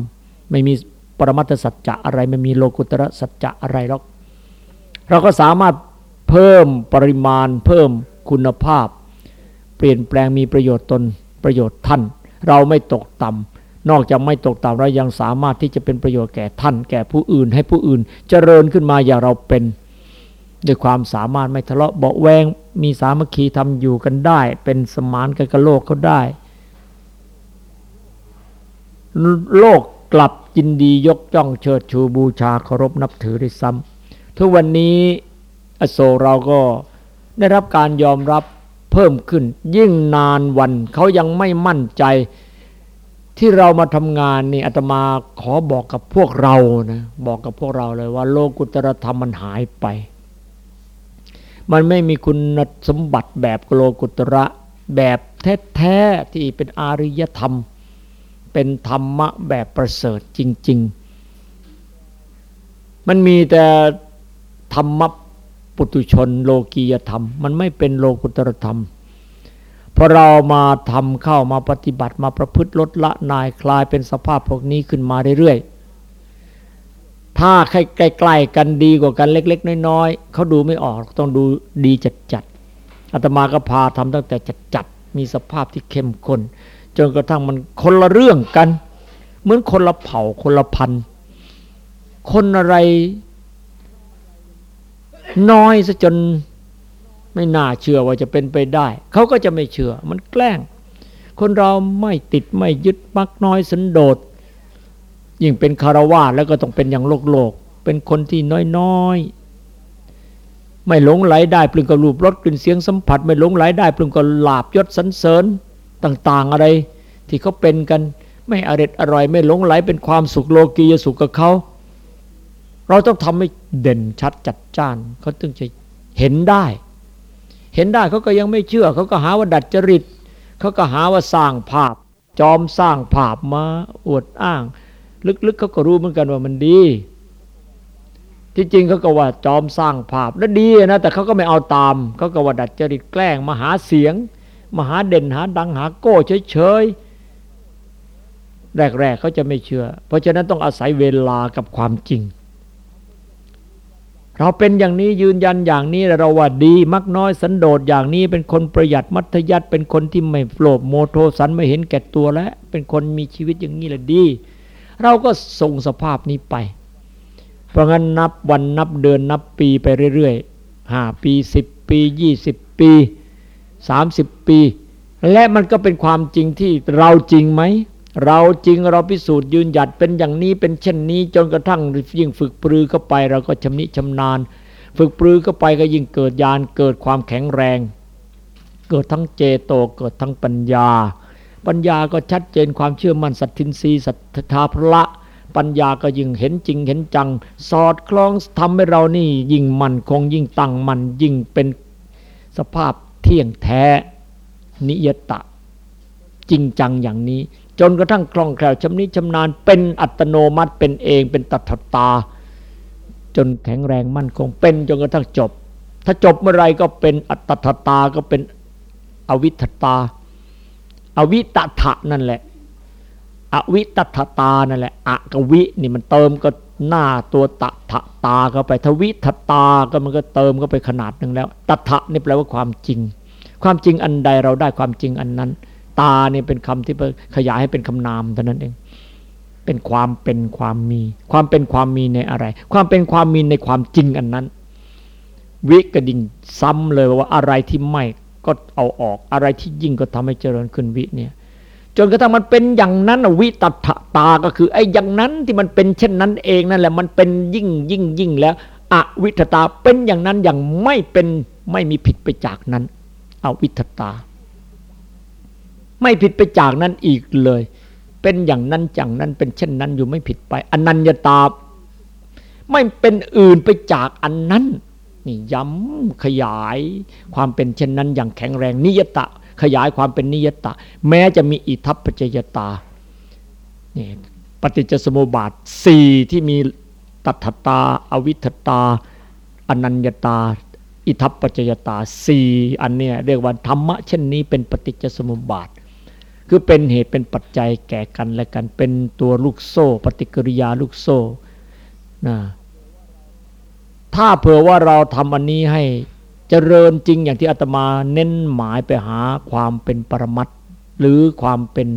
ไม่มี รมัตสัจจะอะไรไม่มีโลกุตระสัจจะอะไรหรอกเราก็สามารถเพิ่มปริมาณ เพิ่มคุณภาพ เปลี่ยนแปลงมีประโยชน์ตนประโยชน์ท่าน เราไม่ตกต่ำนอกจากไม่ตกต่ำเรายังสามารถที่จะเป็นประโยชน์แก่ท่าน แก่ผู้อื่น ให้ผู้อื่น เจริญขึ้นมาอย่างเราเป็นด้วยความสามารถไม่ทะเลาะเบาแวงมีสามัคคีทำอยู่กันได้ เป็นสมานกันกับโลกเขาได้ โลก กลับยินดียกจ้องเชิดชูบูชาเคารพนับถือได้ซ้ำทุกวันนี้อโศกเราก็ได้รับการยอมรับเพิ่มขึ้น ยิ่งนานวันเขายังไม่มั่นใจ ที่เรามาทำงานนี่อาตมาขอบอกกับพวกเรานะบอกกับพวกเราเลยว่าโลกุตรธรรมมันหายไป มันไม่มีคุณสมบัติแบบโลกุตระแบบแท้ๆที่เป็นอาริยธรรม เป็นธรรมะแบบประเสริฐจริง ๆ มันมีแต่ธรรมะปุถุชนโลกียธรรม มันไม่เป็นโลกุตรธรรมพอเรามาทำเข้ามาปฏิบัติมาประพฤติลดละนายคลายเป็นสภาพพวกนี้ขึ้นมาเรื่อยๆ ถ้าใกล้ๆกันดีกว่ากันเล็ก ๆ น้อยๆเขาดูไม่ออกต้องดูดีจัดๆอาตมาก็พาทำตั้งแต่จัดๆมีสภาพที่เข้มข้น จนกระทั่งมันคนละเรื่องกัน เหมือนคนละเผ่าคนละพันคนอะไร น้อยซะจนไม่น่าเชื่อว่าจะเป็นไปได้ เขาก็จะไม่เชื่อ มันแกล้ง คนเราไม่ติดไม่ยึดมักน้อยสันโดษ ยิ่งเป็นคารวะแล้วก็ต้องเป็นอย่างโลกโลก เป็นคนที่น้อยๆ ไม่หลงไหลได้ปลึงกับรูปรสกลิ่นเสียงสัมผัส ไม่หลงไหลได้ปลึงกับลาบยศสันเสริญ ต่างๆอะไร ที่เขาเป็นกันไม่อร็ดอร่อยไม่หลงไหลเป็นความสุขโลกียสุขกับเขา เราต้องทำให้เด่นชัดจัดจ้านเขาถึงจะเห็นได้ เห็นได้เขาก็ยังไม่เชื่อ เขาก็หาว่าดัดจริตเขาก็หาว่าสร้างภาพ จอมสร้างภาพมาอวดอ้าง ลึกๆเขาก็รู้เหมือนกันว่ามันดี ที่จริงเขาก็ว่าจอมสร้างภาพแล้วดีนะแต่เขาก็ไม่เอาตามเขาก็ว่าดัดจริตแกล้งมาหาเสียง มาหาเด่นหาดังหาโก้เฉยๆ แรกๆเขาจะไม่เชื่อ เพราะฉะนั้นต้องอาศัยเวลากับความจริง เราเป็นอย่างนี้ยืนยันอย่างนี้เราว่าดีมักน้อยสันโดษอย่างนี้ เป็นคนประหยัดมัธยัติเป็นคนที่ไม่โลภโมโทสันไม่เห็นแก่ตัวแล้วเป็นคนมีชีวิตอย่างนี้แหละดี เราก็ส่งสภาพนี้ไป เพราะงั้นนับวันนับเดือนนับปีไปเรื่อยๆห้าปีสิบปียี่สิบปี สามสิบปี และมันก็เป็นความจริงที่เราจริงไหม เราจริงเราพิสูจน์ยืนหยัดเป็นอย่างนี้เป็นเช่นนี้จนกระทั่งยิ่งฝึกปรือเข้าไปเราก็ชำนิชำนาญ ฝึกปรือเข้าไปก็ยิ่งเกิดญาณเกิดความแข็งแรง เกิดทั้งเจโตเกิดทั้งปัญญา ปัญญาก็ชัดเจนความเชื่อมั่นสัตทินรีสัทธาพระปัญญาก็ยิ่งเห็นจริงเห็นจัง สอดคล้องทำให้เรานี่ยิ่งมั่นคงยิ่งตั้งมั่นยิ่งเป็นสภาพ เที่ยงแท้ นิยตะ จริงจังอย่างนี้ จนกระทั่งคล่องแคล่วชำนิชำนาญ เป็นอัตโนมัติเป็นเองเป็นตัทตา จนแข็งแรงมั่นคง เป็นจนกระทั่งจบ ถ้าจบเมื่อไรก็เป็นอัตตตาก็เป็นอวิทตา อวิตถะนั่นแหละ อวิตถตานั่นแหละอะกวินี่มันเติมก็ หน้าตัวตถตาเข้าไปทวิทตาก็มันก็เติมเข้าไปขนาดหนึ่งแล้วตถะนี่แปลว่าความจริง ความจริงอันใดเราได้ความจริงอันนั้น ตาเนี่ยเป็นคำที่ขยายให้เป็นคำนามเท่านั้นเอง เป็นความเป็นความมี ความเป็นความมีในอะไร ความเป็นความมีในความจริงอันนั้น วิกระดิ่งซ้ำเลยว่าอะไรที่ไม่ก็เอาออก อะไรที่ยิ่งก็ทำให้เจริญขึ้นวิเนี่ย จนกระทั่งมันเป็นอย่างนั้นวิตัตตาก็คือไอ้อย่างนั้นที่มันเป็นเช่นนั้นเองนั่นแหละมันเป็นยิ่งยิ่งยิ่งแล้วอวิทตาเป็นอย่างนั้นอย่างไม่เป็นไม่มีผิดไปจากนั้นอวิทตา ไม่ผิดไปจากนั้นอีกเลย เป็นอย่างนั้นจังนั้นเป็นเช่นนั้นอยู่ไม่ผิดไปอนัญญาตา ไม่เป็นอื่นไปจากอันนั้นนี่ย้ำขยายความเป็นเช่นนั้นอย่างแข็งแรงนิยตะ ขยายความเป็นนิยตะ แม้จะมีอิทัปปัจจยตานี่ปฏิจจสมุปบาทสี่ที่มีตัทตา อวิทตา อนัญญาตา อิทัปปัจจยตาสี่อันเนี้ยเรียกว่าธรรมะเช่นนี้เป็นปฏิจจสมุปบาท คือเป็นเหตุเป็นปัจจัยแก่กันและกัน เป็นตัวลูกโซ่ ปฏิกิริยาลูกโซ่นะถ้าเผื่อว่าเราทำอันนี้ให้ เจริญจริงอย่างที่อาตมาเน้นหมายไปหาความเป็นปรมัตหรือความเป็น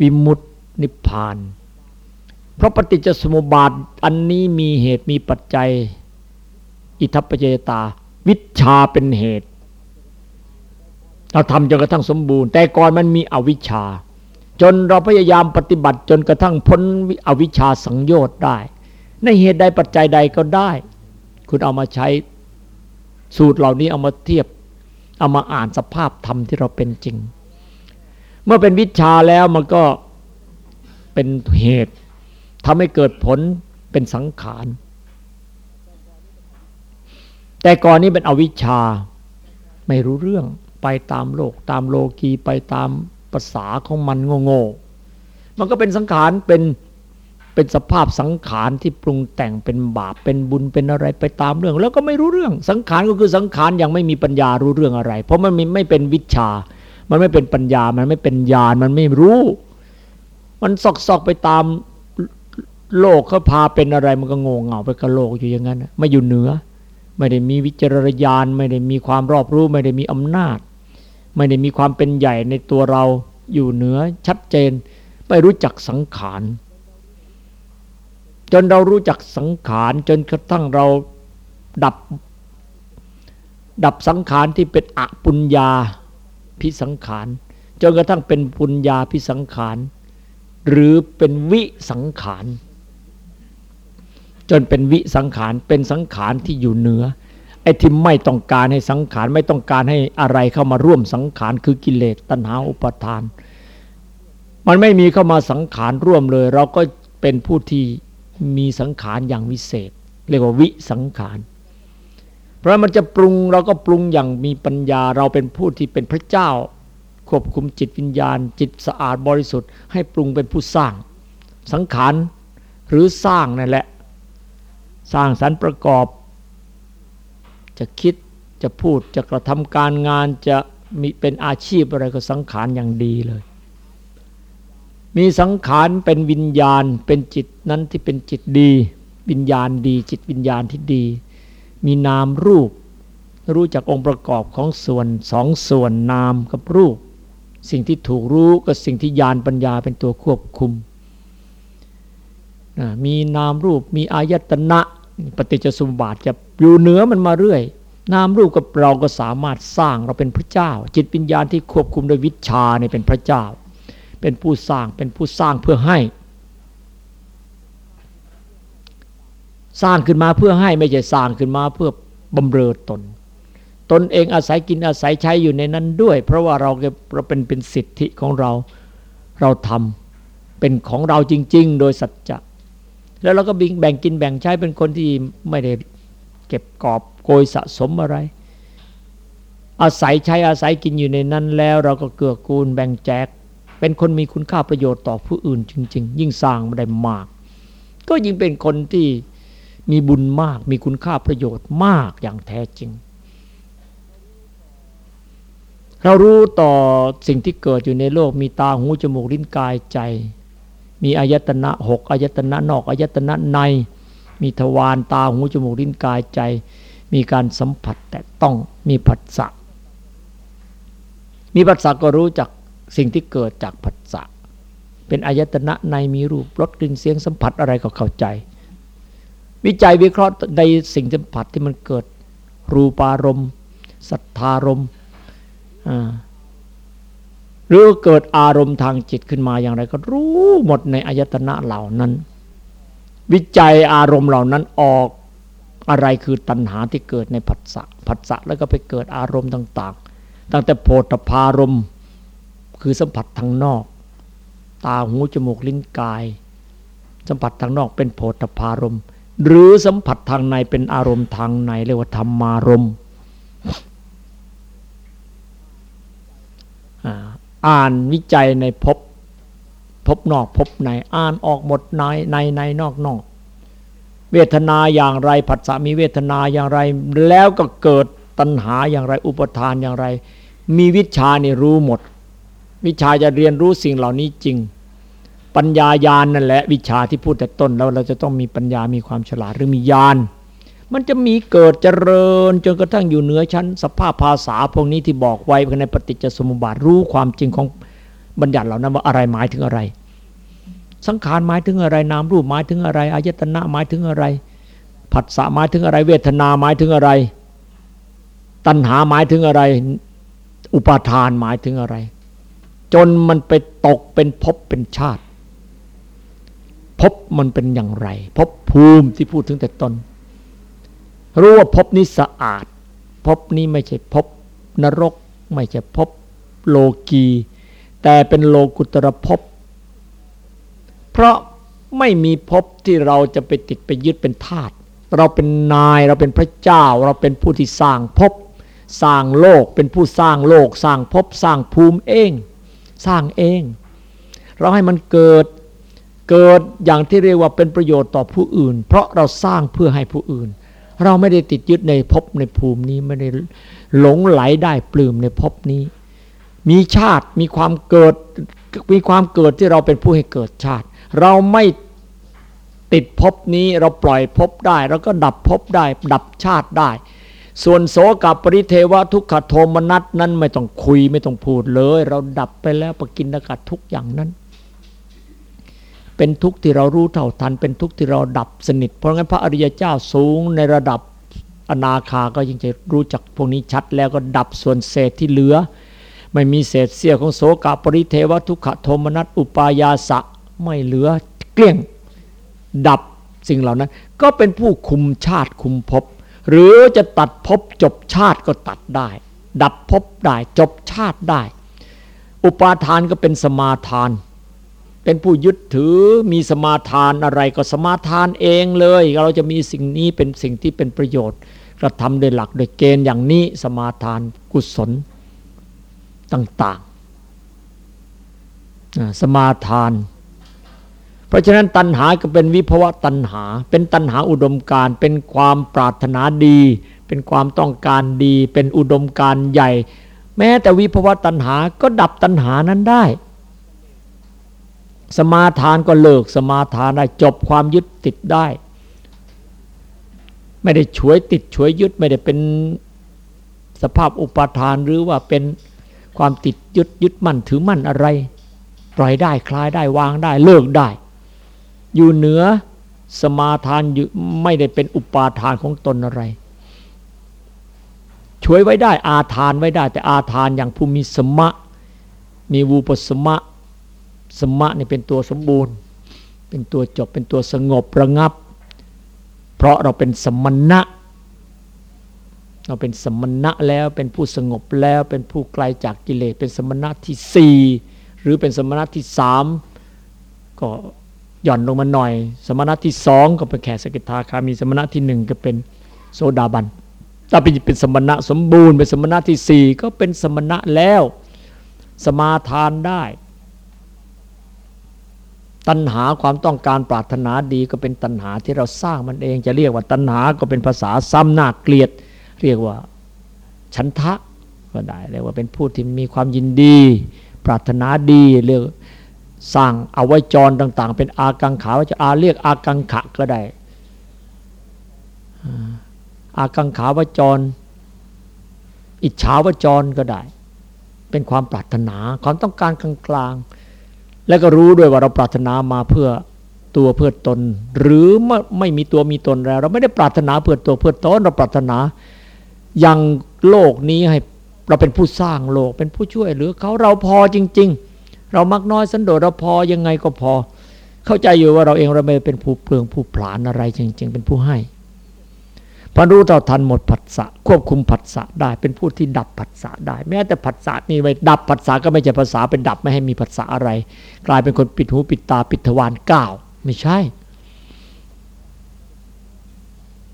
วิมุตตินิพพาน เพราะปฏิจจสมุปบาทอันนี้มีเหตุมีปัจจัย อิทัปปเจตา วิชาเป็นเหตุ เราทำจนกระทั่งสมบูรณ์ แต่ก่อนมันมีอวิชชา จนเราพยายามปฏิบัติจนกระทั่งพ้นอวิชชาสังโยชน์ได้ ในเหตุใดปัจจัยใดก็ได้ คุณเอามาใช้ สูตรเหล่านี้เอามาเทียบ เอามาอ่านสภาพธรรมที่เราเป็นจริง เมื่อเป็นวิชาแล้วมันก็เป็นเหตุทำให้เกิดผลเป็นสังขาร แต่ก่อนนี้เป็นอวิชชาไม่รู้เรื่องไปตามโลก ตามโลกีไปตามภาษาของมันโง่ๆมันก็เป็นสังขารเป็น เป็นสภาพสังขารที่ปรุงแต่งเป็นบาปเป็นบุญเป็นอะไรไปตามเรื่อง แล้วก็ไม่รู้เรื่อง สังขารก็คือสังขารยังไม่มีปัญญารู้เรื่องอะไร เพราะมันไม่เป็นวิชา มันไม่เป็นปัญญามันไม่เป็นญาณมันไม่รู้ มันซอกซอกไปตามโลกเขาพาเป็นอะไรมันก็งงเงาไปกับโลกอยู่อย่างนั้นไม่อยู่เหนือ ไม่ได้มีวิจารญาณไม่ได้มีความรอบรู้ ไม่ได้มีอำนาจ ไม่ได้มีความเป็นใหญ่ในตัวเราอยู่เหนือชัดเจน ไม่รู้จักสังขาร จนเรารู้จักสังขารจนกระทั่งเราดับ ดับสังขารที่เป็นอปุญญาพิสังขารจนกระทั่งเป็นปุญญาพิสังขารหรือเป็นวิสังขารจนเป็นวิสังขารเป็นสังขารที่อยู่เหนือไอ้ที่ไม่ต้องการให้สังขารไม่ต้องการให้อะไรเข้ามาร่วมสังขารคือกิเลสตัณหาอุปาทาน มันไม่มีเข้ามาสังขารร่วมเลย เราก็เป็นผู้ที่ มีสังขารอย่างวิเศษ เรียกว่าวิสังขาร เพราะมันจะปรุงเราก็ปรุงอย่างมีปัญญาเราเป็นผู้ที่เป็นพระเจ้า ควบคุมจิตวิญญาณ จิตสะอาดบริสุทธิ์ ให้ปรุงเป็นผู้สร้าง สังขารหรือสร้างนั่นแหละ สร้างสรรค์ประกอบ จะคิดจะพูดจะกระทำการงานจะมีเป็นอาชีพอะไรก็สังขารอย่างดีเลย มีสังขารเป็นวิญญาณ เป็นจิตนั้นที่เป็นจิตดี วิญญาณดี จิตวิญญาณที่ดี มีนามรูป รู้จักองค์ประกอบของส่วนสองส่วนนามกับรูป สิ่งที่ถูกรู้กับสิ่งที่ญาณปัญญาเป็นตัวควบคุมมีนามรูปมีอายตนะปฏิจจสมบัติจะอยู่เหนือมันมาเรื่อย นามรูปกับเราก็สามารถสร้างเราเป็นพระเจ้า จิตวิญญาณที่ควบคุมโดยวิชาเนี่ยเป็นพระเจ้า เป็นผู้สร้างเป็นผู้สร้างเพื่อให้ สร้างขึ้นมาเพื่อให้ไม่ใช่สร้างขึ้นมาเพื่อบำเรอตน ตนเองอาศัยกินอาศัยใช้อยู่ในนั้นด้วย เพราะว่าเราเราเป็นเป็นสิทธิของเราเราทำเป็นของเราจริง ๆ โดยสัจจะแล้วเราก็บิงแบ่งกินแบ่งใช้เป็นคนที่ไม่ได้เก็บกอบโกยสะสมอะไร อาศัยใช้อาศัยกินอยู่ในนั้นแล้ว เราก็เกื้อกูลแบ่งแจก เป็นคนมีคุณค่าประโยชน์ต่อผู้อื่นจริง ๆ ยิ่งสร้างได้มาก ก็ยิ่งเป็นคนที่มีบุญมาก มีคุณค่าประโยชน์มากอย่างแท้จริง เรารู้ต่อสิ่งที่เกิดอยู่ในโลก มีตาหูจมูกลิ้นกายใจ มีอายตนะหกอายตนะนอกอายตนะใน มีทวารตาหูจมูกลิ้นกายใจ มีการสัมผัสแต่ต้องมีผัสสะมีผัสสะก็รู้จัก สิ่งที่เกิดจากผัสสะเป็นอายตนะในมีรูปรสกลิ่นเสียงสัมผัสอะไรก็เข้าใจ วิจัยวิเคราะห์ในสิ่งสัมผัสที่มันเกิดรูปารมณ์สัทธารมณ์หรือเกิดอารมณ์ทางจิตขึ้นมาอย่างไร ก็รู้หมดในอายตนะเหล่านั้น วิจัยอารมณ์เหล่านั้นออกอะไรคือตัณหาที่เกิดในผัสสะผัสสะแล้วก็ไปเกิดอารมณ์ต่าง ๆ ตั้งแต่โพธพารม คือสัมผัสทางนอก ตาหูจมูกลิ้นกาย สัมผัสทางนอกเป็นโพธพารมหรือสัมผัสทางในเป็นอารมณ์ทางในเรียกว่าธรรมารมณ์อ่านวิจัยในพบพบนอกพบในอ่านออกหมดในในในนอกนอก เวทนาอย่างไรผัสสะมีเวทนาอย่างไร แล้วก็เกิดตัณหาอย่างไรอุปทานอย่างไร มีวิชานี่รู้หมด วิชาจะเรียนรู้สิ่งเหล่านี้จริง ปัญญายานนั่นแหละ วิชาที่พูดแต่ต้นแล้วเราจะต้องมีปัญญามีความฉลาดหรือมีญาณมันจะมีเกิดเจริญจนกระทั่งอยู่เหนือชั้น สภาพภาษาพวกนี้ที่บอกไว้ในปฏิจจสมุปบาทรู้ความจริงของบัญญัติเหล่านั้นว่าอะไรหมายถึงอะไร สังขารหมายถึงอะไรนามรูปหมายถึงอะไรอายตนะหมายถึงอะไรผัสสะหมายถึงอะไร เวทนาหมายถึงอะไร ตัณหาหมายถึงอะไร อุปาทานหมายถึงอะไร จนมันไปตกเป็นภพเป็นชาติภพมันเป็นอย่างไรภพภูมิที่พูดถึงแต่ตนรู้ว่าภพนี้สะอาดภพนี้ไม่ใช่ภพนรก ไม่ใช่ภพโลกี แต่เป็นโลกุตรภพเพราะไม่มีภพที่เราจะไปติดไปยึดเป็นทาตเราเป็นนายเราเป็นพระเจ้า เราเป็นผู้ที่สร้างภพสร้างโลกเป็นผู้สร้างโลก สร้างภพสร้างภูมิเอง สร้างเอง เราให้มันเกิดเกิดอย่างที่เรียกว่าเป็นประโยชน์ต่อผู้อื่น เพราะเราสร้างเพื่อให้ผู้อื่น เราไม่ได้ติดยึดในภพในภูมินี้ไม่ได้หลงไหลได้ปลื้มในภพนี้ มีชาติมีความเกิดมีความเกิดที่เราเป็นผู้ให้เกิดชาติ เราไม่ติดภพนี้เราปล่อยภพได้เราก็ดับภพได้ ดับชาติได้ ส่วนโสกับปริเทวะทุกขโทมนัสนั้นไม่ต้องคุยไม่ต้องพูดเลย เราดับไปแล้วปกินอากาศทุกอย่างนั้น เป็นทุกข์ที่เรารู้เท่าทัน เป็นทุกข์ที่เราดับสนิท เพราะงั้นพระอริยเจ้าสูงในระดับอนาคาก็ยิ่งจะรู้จักพวกนี้ชัดแล้วก็ดับส่วนเศษที่เหลือ ไม่มีเศษเสี้ยวของโสกปริเทวทุกขโทมนัสอุปายาสะไม่เหลือเกลี้ยงดับสิ่งเหล่านั้น ก็เป็นผู้คุมชาติคุมภพ หรือจะตัดภพจบชาติก็ตัดได้ ดับภพได้จบชาติได้ อุปาทานก็เป็นสมาทาน เป็นผู้ยึดถือมีสมาทานอะไรก็สมาทานเองเลย เราจะมีสิ่งนี้เป็นสิ่งที่เป็นประโยชน์กระทำโดยหลักโดยเกณฑ์อย่างนี้สมาทานกุศลต่างๆ สมาทาน เพราะฉะนั้นตัณหาก็เป็นวิภวะตัณหา เป็นตัณหาอุดมการเป็นความปรารถนาดี เป็นความต้องการดี เป็นอุดมการใหญ่ แม้แต่วิภวะตัณหาก็ดับตัณหานั้นได้ สมาทานก็เลิกสมาทานได้จบความยึดติดได้ ไม่ได้ช่วยติดช่วยยึดไม่ได้เป็นสภาพอุปาทานหรือว่าเป็นความติดยึดยึดมั่นถือมั่นอะไร ปล่อยได้คลายได้วางได้เลิกได้ อยู่เหนือสมาทานอยู่ไม่ได้เป็นอุปาทานของตนอะไร ช่วยไว้ได้อาทานไว้ได้ แต่อาทานอย่างผู้มีสมะ มีวูปสมะ สมะนี่เป็นตัวสมบูรณ์ เป็นตัวจบเป็นตัวสงบระงับ เพราะเราเป็นสมณะ เราเป็นสมณะแล้วเป็นผู้สงบแล้วเป็นผู้ไกลจากกิเลสเป็นสมณะที่สี่หรือเป็นสมณะที่สามก็ หย่อนลงมาหน่อย สมณะที่สองก็เป็นแขกสกิทาคามีสมณะที่หนึ่งก็เป็นโซดาบัน ถ้าเป็นเป็นสมณะสมบูรณ์เป็นสมณะที่สี่ก็เป็นสมณะแล้ว สมาทานได้ ตัณหาความต้องการปรารถนาดีก็เป็นตัณหาที่เราสร้างมันเอง จะเรียกว่าตัณหาก็เป็นภาษาซ้ำหน้าเกลียด เรียกว่าฉันทะก็ได้เรียกว่าเป็นผู้ที่มีความยินดี ปรารถนาดีเรียก สร้างเอาไว้จรต่าง ๆ เป็นอากังขาว่าจะอาเรียกอากังขะก็ได้ อากังขาวจร อิจฉาวจรก็ได้ เป็นความปรารถนาความต้องการกลางๆ แล้วก็รู้ด้วยว่าเราปรารถนามาเพื่อตัวเพื่อตน หรือไม่ไม่มีตัวมีตนแล้ว เราไม่ได้ปรารถนาเพื่อตัวเพื่อตนเราปรารถนายังโลกนี้ให้เราเป็นผู้สร้างโลก เป็นผู้ช่วยเหรือเขาเราพอจริง ๆ เรามักน้อยสันโดษเราพอยังไงก็พอ เข้าใจอยู่ว่าเราเองเราไม่เป็นผู้เปลืองผู้ผลานอะไรจริง ๆ เป็นผู้ให้พอรู้เท่าทันหมดผัสสะควบคุมผัสสะได้เป็นผู้ที่ดับผัสสะได้ แม้แต่ผัสสะนี่ไปดับผัสสะก็ไม่ใช่ภาษาเป็นดับไม่ให้มีผัสสะอะไร กลายเป็นคนปิดหูปิดตาปิดทวารก้าวไม่ใช่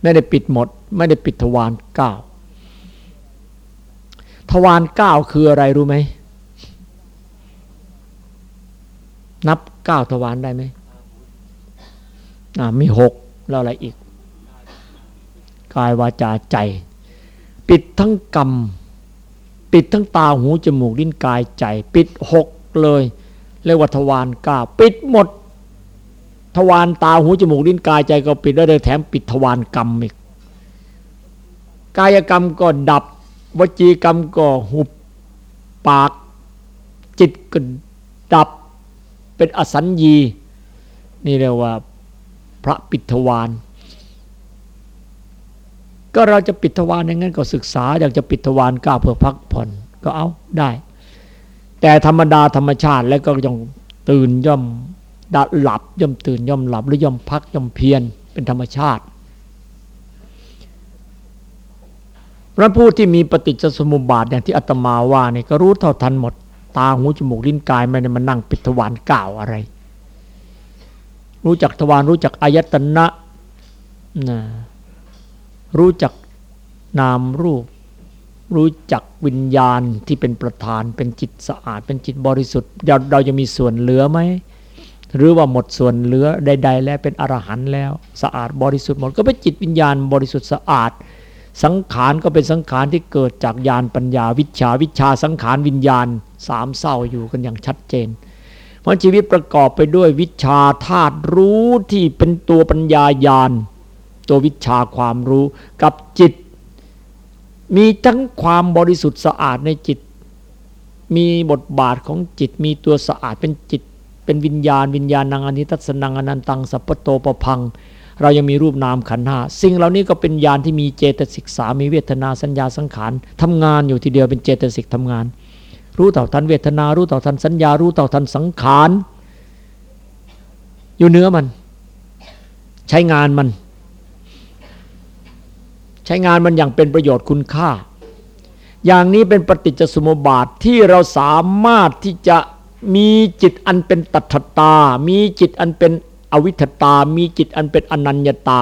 ไม่ได้ปิดหมด ไม่ได้ปิดทวารก้าวทวารก้าวคืออะไรรู้ไหม นับเก้าทวารได้ไหมมีหกแล้วอะไรอีก กายวาจาใจ ปิดทั้งกรรม ปิดทั้งตาหูจมูกลิ้นกายใจ ปิดหกเลยเรียกว่าทวารเก้าปิดหมด ทวารตาหูจมูกลิ้นกายใจก็ปิดได้เลยแถมปิดทวารกรรมอีก กายกรรมก็ดับ วจีกรรมก็หุบปาก จิตก็ดับ เป็นอสัญญี นี่เรียกว่าพระปิทวานก็เราจะปิดทวารอย่างนั้นก็ศึกษาอยากจะปิดทวารก้าเพื่อพักผ่อนก็เอาได้ แต่ธรรมดาธรรมชาติแล้วก็ย่อมตื่นย่อมดัหลับย่อมตื่นย่อมหลับหรือย่อมพักย่อมเพียรเป็นธรรมชาติ พระผู้ที่มีปฏิจจสมุปบาทอย่างที่อาตมาว่านี่ก็รู้เท่าทันหมด ตาหูจมูกลิ้นกายไม่ได้มานั่งปิดทวารกล่าวอะไร รู้จักทวารรู้จักอายตนะนะรู้จักนามรูป รู้จักวิญญาณที่เป็นประธานเป็นจิตสะอาด เป็นจิตบริสุทธิ์เราเราจะมีส่วนเหลือไหมหรือว่าหมดส่วนเหลือใด ๆ แล้วเป็นอรหันต์แล้ว สะอาดบริสุทธิ์หมดก็เป็นจิตวิญญาณบริสุทธิ์สะอาด สังขารก็เป็นสังขารที่เกิดจากญาณปัญญาวิชาวิชาสังขารวิญญาณสามเศร้าอยู่กันอย่างชัดเจน เพราะชีวิตประกอบไปด้วยวิชาธาตุรู้ที่เป็นตัวปัญญาญาณตัววิชาความรู้กับจิต มีทั้งความบริสุทธิ์สะอาดในจิต มีบทบาทของจิต มีตัวสะอาดเป็นจิต เป็นวิญญาณ วิญญาณนางอนิทัศนังอนันตังสัพพโตปพัง เรายังมีรูปนามขันห้าสิ่งเหล่านี้ก็เป็นญาณที่มีเจตสิกสามีเวทนาสัญญาสังขารทำงานอยู่ทีเดียวเป็นเจตสิกทำงาน รู้เต่าทันเวทนา รู้เต่าทันสัญญา รู้เต่าทันสังขารอยู่เนื้อมัน ใช้งานมัน ใช้งานมันอย่างเป็นประโยชน์คุณค่า อย่างนี้เป็นปฏิจจสมุปบาทที่เราสามารถที่จะมีจิตอันเป็นตัทตา มีจิตอันเป็น อวิทตา มีจิตอันเป็นอนัญญตา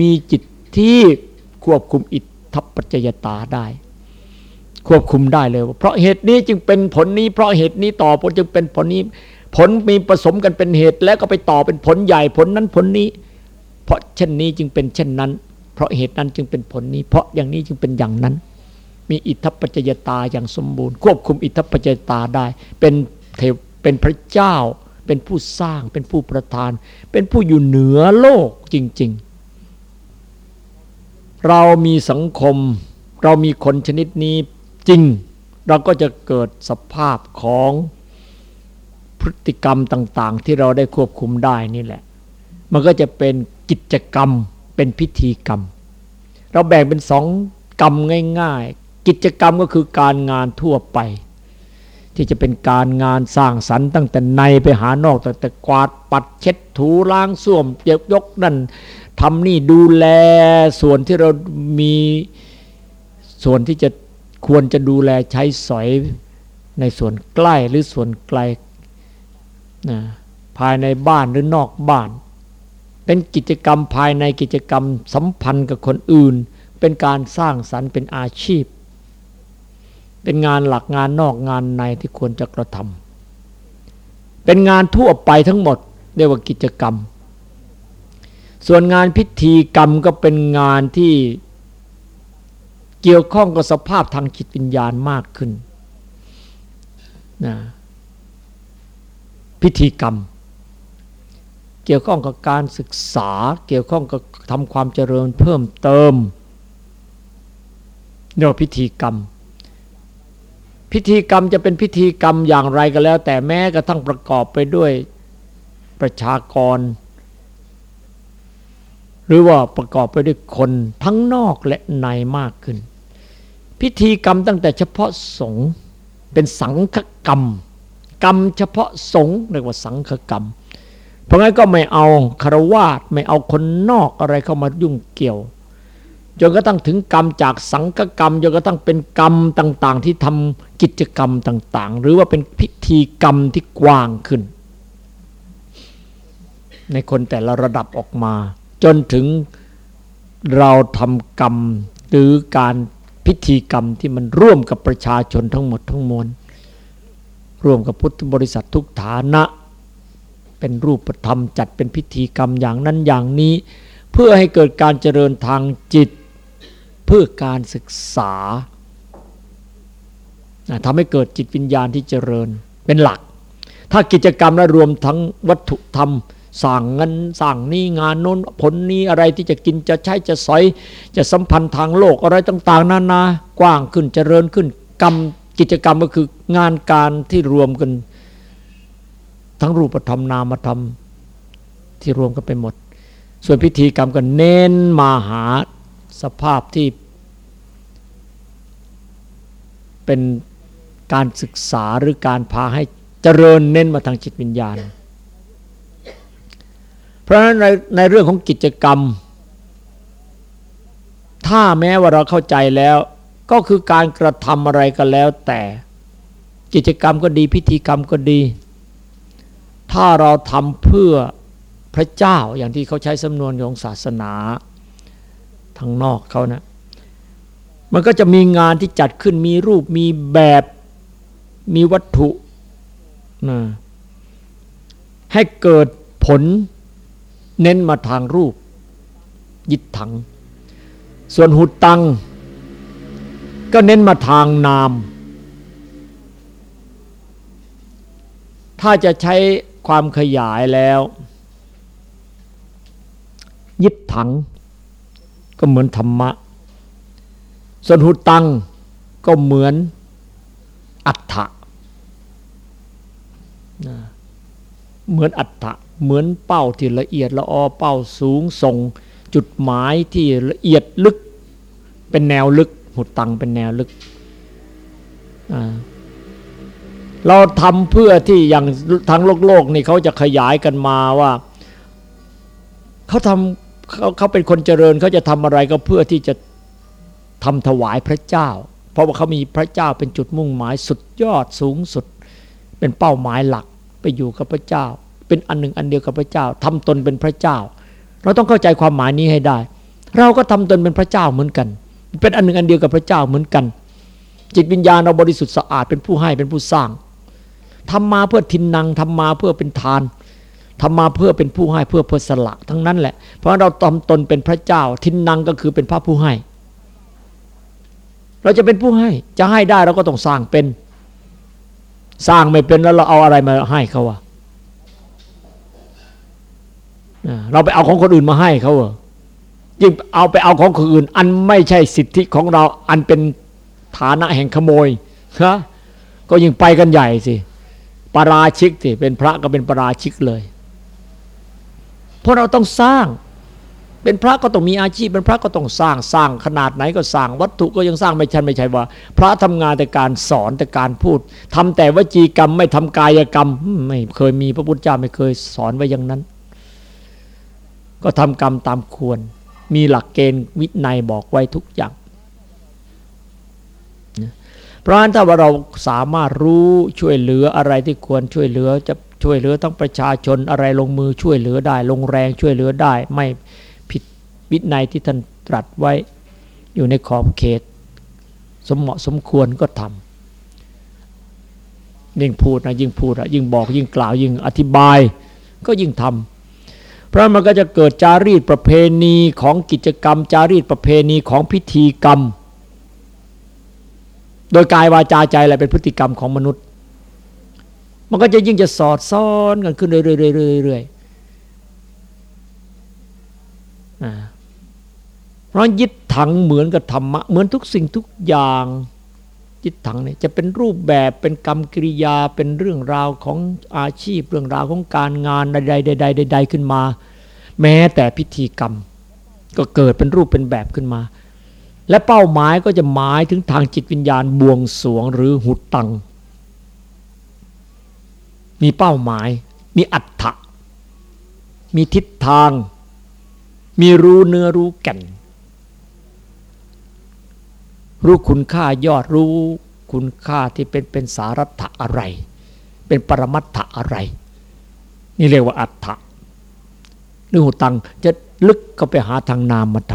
มีจิตที่ควบคุมอิทธิปัจจยตาได้ ควบคุมได้เลยเพราะเหตุนี้จึงเป็นผลนี้ เพราะเหตุนี้ต่อผลจึงเป็นผลนี้ ผลมีผสมกันเป็นเหตุ แล้วก็ไปต่อเป็นผลใหญ่ผลนั้นผลนี้ เพราะเช่นนี้จึงเป็นเช่นนั้น เพราะเหตุนั้นจึงเป็นผลนี้ เพราะอย่างนี้จึงเป็นอย่างนั้น มีอิทธิปัจจยตาอย่างสมบูรณ์ ควบคุมอิทธิปัจจยตาได้ เป็นเทเป็นพระเจ้า เป็นผู้สร้าง เป็นผู้ประทาน เป็นผู้อยู่เหนือโลกจริง ๆ เรามีสังคม เรามีคนชนิดนี้จริง เราก็จะเกิดสภาพของพฤติกรรมต่างๆ ที่เราได้ควบคุมได้นี่แหละ มันก็จะเป็นกิจกรรม เป็นพิธีกรรม เราแบ่งเป็นสองกรรมง่าย ๆ กิจกรรมก็คือการงานทั่วไป ที่จะเป็นการงานสร้างสรรค์ตั้งแต่ในไปหานอกแต่แต่กวาดปัดเช็ดถูล้างส้วมเก็บยกนั่นทำนี่ดูแลส่วนที่เรามีส่วนที่จะควรจะดูแลใช้สอยในส่วนใกล้หรือส่วนไกลนะภายในบ้านหรือนอกบ้าน เป็นกิจกรรมภายในกิจกรรมสัมพันธ์กับคนอื่น เป็นการสร้างสรรค์เป็นอาชีพ เป็นงานหลักงานนอกงานในที่ควรจะกระทำเป็นงานทั่วไปทั้งหมดเรียกว่ากิจกรรม ส่วนงานพิธีกรรมก็เป็นงานที่เกี่ยวข้องกับสภาพทางจิตวิญญาณมากขึ้นนะพิธีกรรม เกี่ยวข้องกับการศึกษา เกี่ยวข้องกับทำความเจริญเพิ่มเติมเรียกว่าพิธีกรรม พิธีกรรมจะเป็นพิธีกรรมอย่างไรก็แล้ว แต่แม้กระทั่งประกอบไปด้วยประชากร หรือว่าประกอบไปด้วยคนทั้งนอกและในมากขึ้น พิธีกรรมตั้งแต่เฉพาะสงฆ์เป็นสังฆกรรม กรรมเฉพาะสงฆ์เรียกว่าสังฆกรรม เพราะงั้นก็ไม่เอาคารวาสไม่เอาคนนอกอะไรเข้ามายุ่งเกี่ยว จนกระทั่งถึงกรรมจากสังฆกรรมจนกระทั่งเป็นกรรมต่าง ๆ ที่ทำกิจกรรมต่าง ๆ หรือว่าเป็นพิธีกรรมที่กว้างขึ้น ในคนแต่ละระดับออกมา จนถึงเราทำกรรมหรือการพิธีกรรมที่มันร่วมกับประชาชนทั้งหมดทั้งมวลร่วมกับพุทธบริษัททุกฐานะ เป็นรูปธรรมจัดเป็นพิธีกรรมอย่างนั้นอย่างนี้ เพื่อให้เกิดการเจริญทางจิต พื่อการศึกษาทำให้เกิดจิตวิญญาณที่เจริญเป็นหลัก ถ้ากิจกรรมและรวมทั้งวัตถุธรรมสั่งเงินสั่งนี้งานโน้นผลนี้อะไรที่จะกินจะใช้จะสอย จะสัมพันธ์ทางโลกอะไรต่างๆนานากว้างขึ้นเจริญขึ้นกรรมกิจกรรมก็คืองานการที่รวมกัน ทั้งรูปธรรมนามธรรมที่รวมกันไปหมด ส่วนพิธีกรรมก็เน้นมาหาสภาพที่ เป็นการศึกษาหรือการพาให้เจริญเน้นมาทางจิตวิญญาณ เพราะฉะนั้นในในเรื่องของกิจกรรม ถ้าแม้ว่าเราเข้าใจแล้ว ก็คือการกระทำอะไรก็แล้ว แต่กิจกรรมก็ดีพิธีกรรมก็ดี ถ้าเราทำเพื่อพระเจ้าอย่างที่เขาใช้สำนวนของศาสนาทางนอกเขานะ มันก็จะมีงานที่จัดขึ้นมีรูปมีแบบมีวัตถุนะให้เกิดผลเน้นมาทางรูป ยิดถัง ส่วนหุดตัง ก็เน้นมาทางนาม ถ้าจะใช้ความขยายแล้ว ยิดถัง ก็เหมือนธรรมะ ส่วนหุตังก็เหมือนอัฏฐะเหมือนอัฏฐะเหมือนเป้าที่ละเอียดละออเป้าสูงส่ง จุดหมายที่ละเอียดลึก เป็นแนวลึก หุตังเป็นแนวลึก เราทำเพื่อที่อย่างทางโลกโลกนี่เขาจะขยายกันมาว่าเขาทำเขาเขาเป็นคนเจริญเขาจะทำอะไรก็เพื่อที่จะ ทำถวายพระเจ้า เพราะว่าเขามีพระเจ้าเป็นจุดมุ่งหมายสุดยอดสูงสุด เป็นเป้าหมายหลักไปอยู่กับพระเจ้า เป็นอันหนึ่งอันเดียวกับพระเจ้าทำตนเป็นพระเจ้า เราต้องเข้าใจความหมายนี้ให้ได้ เราก็ทำตนเป็นพระเจ้าเหมือนกัน เป็นอันหนึ่งอันเดียวกับพระเจ้าเหมือนกัน จิตวิญญาณเราบริสุทธิ์สะอาดเป็นผู้ให้เป็นผู้สร้างทำมาเพื่อทินนังทำมาเพื่อเป็นทานทำมาเพื่อเป็นผู้ให้เพื่อเพื่อสละทั้งนั้นแหละ เพราะเราทำตนเป็นพระเจ้า ทินนังก็คือเป็นพระผู้ให้ เราจะเป็นผู้ให้ จะให้ได้เราก็ต้องสร้างเป็น สร้างไม่เป็นแล้วเราเอาอะไรมาให้เขาวะเราไปเอาของคนอื่นมาให้เขาเหรอยิ่งเอาไปเอาของคนอื่น อันไม่ใช่สิทธิของเรา อันเป็นฐานะแห่งขโมยฮะก็ยิ่งไปกันใหญ่สิปราชิกสิเป็นพระก็เป็นปราชิกเลย เพราะเราต้องสร้าง เป็นพระก็ต้องมีอาชีพ เป็นพระก็ต้องสร้างสร้างขนาดไหนก็สร้างวัตถุก็ยังสร้างไม่ใช่ไม่ใช่ว่า พระทำงานแต่การสอนแต่การพูดทำแต่วจีกรรมไม่ทำกายกรรม ไม่เคยมีพระพุทธเจ้าไม่เคยสอนไว้อย่างนั้น ก็ทำกรรมตามควร มีหลักเกณฑ์วินัยบอกไว้ทุกอย่างเพราะฉะนั้นถ้าว่าเราสามารถรู้ช่วยเหลืออะไรที่ควรช่วยเหลือจะช่วยเหลือทั้งประชาชนอะไรลงมือช่วยเหลือได้ ลงแรงช่วยเหลือได้ไม่ วินัยที่ท่านตรัสไว้อยู่ในขอบเขต สมเหมาะสมควรก็ทำยิ่งพูดนะยิ่งพูดอะยิ่งบอกยิ่งกล่าวยิ่งอธิบาย ก็ยิ่งทำเพราะมันก็จะเกิดจารีตประเพณีของกิจกรรม จารีตประเพณีของพิธีกรรม โดยกายวาจาใจอะไรเป็นพฤติกรรมของมนุษย์ มันก็จะยิ่งจะสอดซ้อนกันขึ้นเรื่อยๆ เพราะยึดถังเหมือนกับธรรมะเหมือนทุกสิ่งทุกอย่างยึดถังเนี่ยจะเป็นรูปแบบเป็นกรรมกิริยาเป็นเรื่องราวของอาชีพ เรื่องราวของการงานใดๆใดๆขึ้นมา แม้แต่พิธีกรรม ก็เกิดเป็นรูปเป็นแบบขึ้นมา และเป้าหมายก็จะหมายถึงทางจิตวิญญาณบวงสวงหรือหุดตัง มีเป้าหมาย มีอัตถะมีทิศทาง มีรู้เนื้อรู้แก่น รู้คุณค่ายอดรู้คุณค่าที่เป็นเป็นสารัตะอะไร เป็นปรมัตถะอะไร นี่เรียกว่าอัตถะหรือหุตังจะลึกก็ไปหาทางนามมาท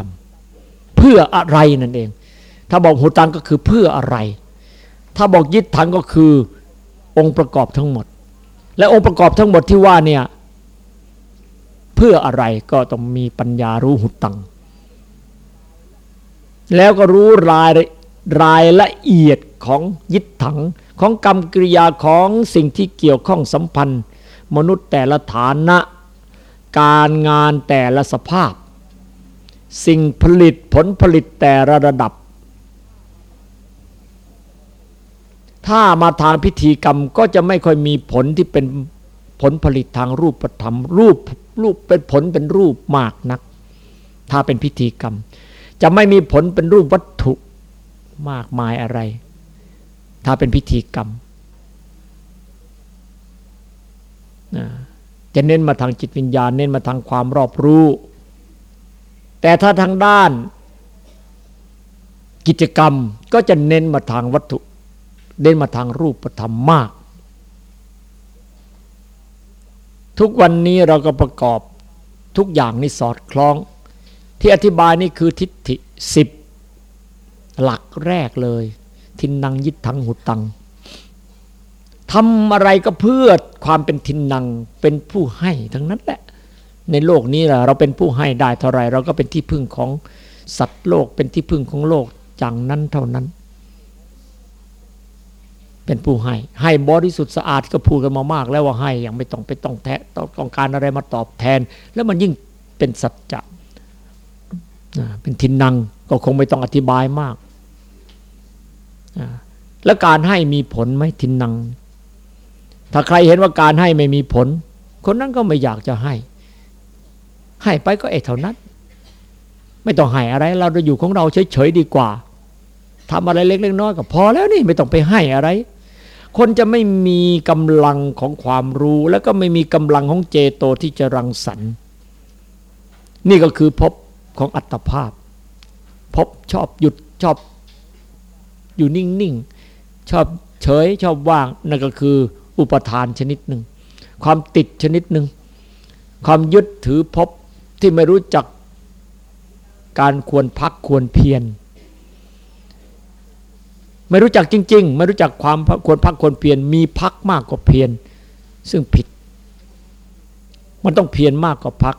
ำเพื่ออะไรนั่นเอง ถ้าบอกหูตังก็คือเพื่ออะไร ถ้าบอกยึดถังก็คือองค์ประกอบทั้งหมด และองค์ประกอบทั้งหมดที่ว่าเนี่ยเพื่ออะไรก็ต้องมีปัญญารู้หุตัง แล้วก็รู้ราย รายละเอียดของยึดถังของกรรมกริยาของสิ่งที่เกี่ยวข้องสัมพันธ์ มนุษย์แต่ละฐานะ การงานแต่ละสภาพ สิ่งผลิตผลผลิตแต่ระดับ ถ้ามาทางพิธีกรรมก็จะไม่ค่อยมีผลที่เป็นผลผลิตทางรูปธรรม รูปรูปเป็นผลเป็นรูปมากนัก ถ้าเป็นพิธีกรรม จะไม่มีผลเป็นรูปวัตถุ มากมายอะไร ถ้าเป็นพิธีกรรมจะเน้นมาทางจิตวิญญาณ เน้นมาทางความรอบรู้ แต่ถ้าทางด้านกิจกรรมก็จะเน้นมาทางวัตถุ เน้นมาทางรูปธรรมมาก ทุกวันนี้เราก็ประกอบทุกอย่างนี่สอดคล้อง ที่อธิบายนี่คือทิฏฐิสิบ หลักแรกเลย ทินนังยิดทังหุตังทำอะไรก็เพื่อความเป็นทินนังเป็นผู้ให้ทั้งนั้นแหละ ในโลกนี้ละเราเป็นผู้ให้ได้เท่าไรเราก็เป็นที่พึ่งของสัตว์โลกเป็นที่พึ่งของโลกจังนั้นเท่านั้น เป็นผู้ให้ ให้บริสุทธิ์สะอาดก็พูดกันมามาก แล้วว่าให้ยังไม่ต้องไปต้องแทะต้องการอะไรมาตอบแทน แล้วมันยิ่งเป็นสัจจะเป็นทินนังก็คงไม่ต้องอธิบายมาก แล้วการให้มีผลไหมทินนัง ถ้าใครเห็นว่าการให้ไม่มีผล คนนั้นก็ไม่อยากจะให้ ให้ไปก็เอเท่านั้น ไม่ต้องให้อะไร เราจะอยู่ของเราเฉยๆดีกว่าทำอะไรเล็กๆน้อยๆก็พอแล้วนี่ไม่ต้องไปให้อะไร คนจะไม่มีกำลังของความรู้ แล้วก็ไม่มีกำลังของเจโตที่จะรังสรรค์ นี่ก็คือพบของอัตภาพ พบชอบหยุดชอบ อยู่นิ่งๆ ชอบเฉยชอบว่างนั่นก็คืออุปทานชนิดหนึ่ง ความติดชนิดหนึ่ง ความยึดถือพบที่ไม่รู้จักการควรพักควรเพียรไม่รู้จักจริง ๆ ไม่รู้จักความควรพักควรเพียรมีพักมากกว่าเพียรซึ่งผิด มันต้องเพียรมากกว่าพัก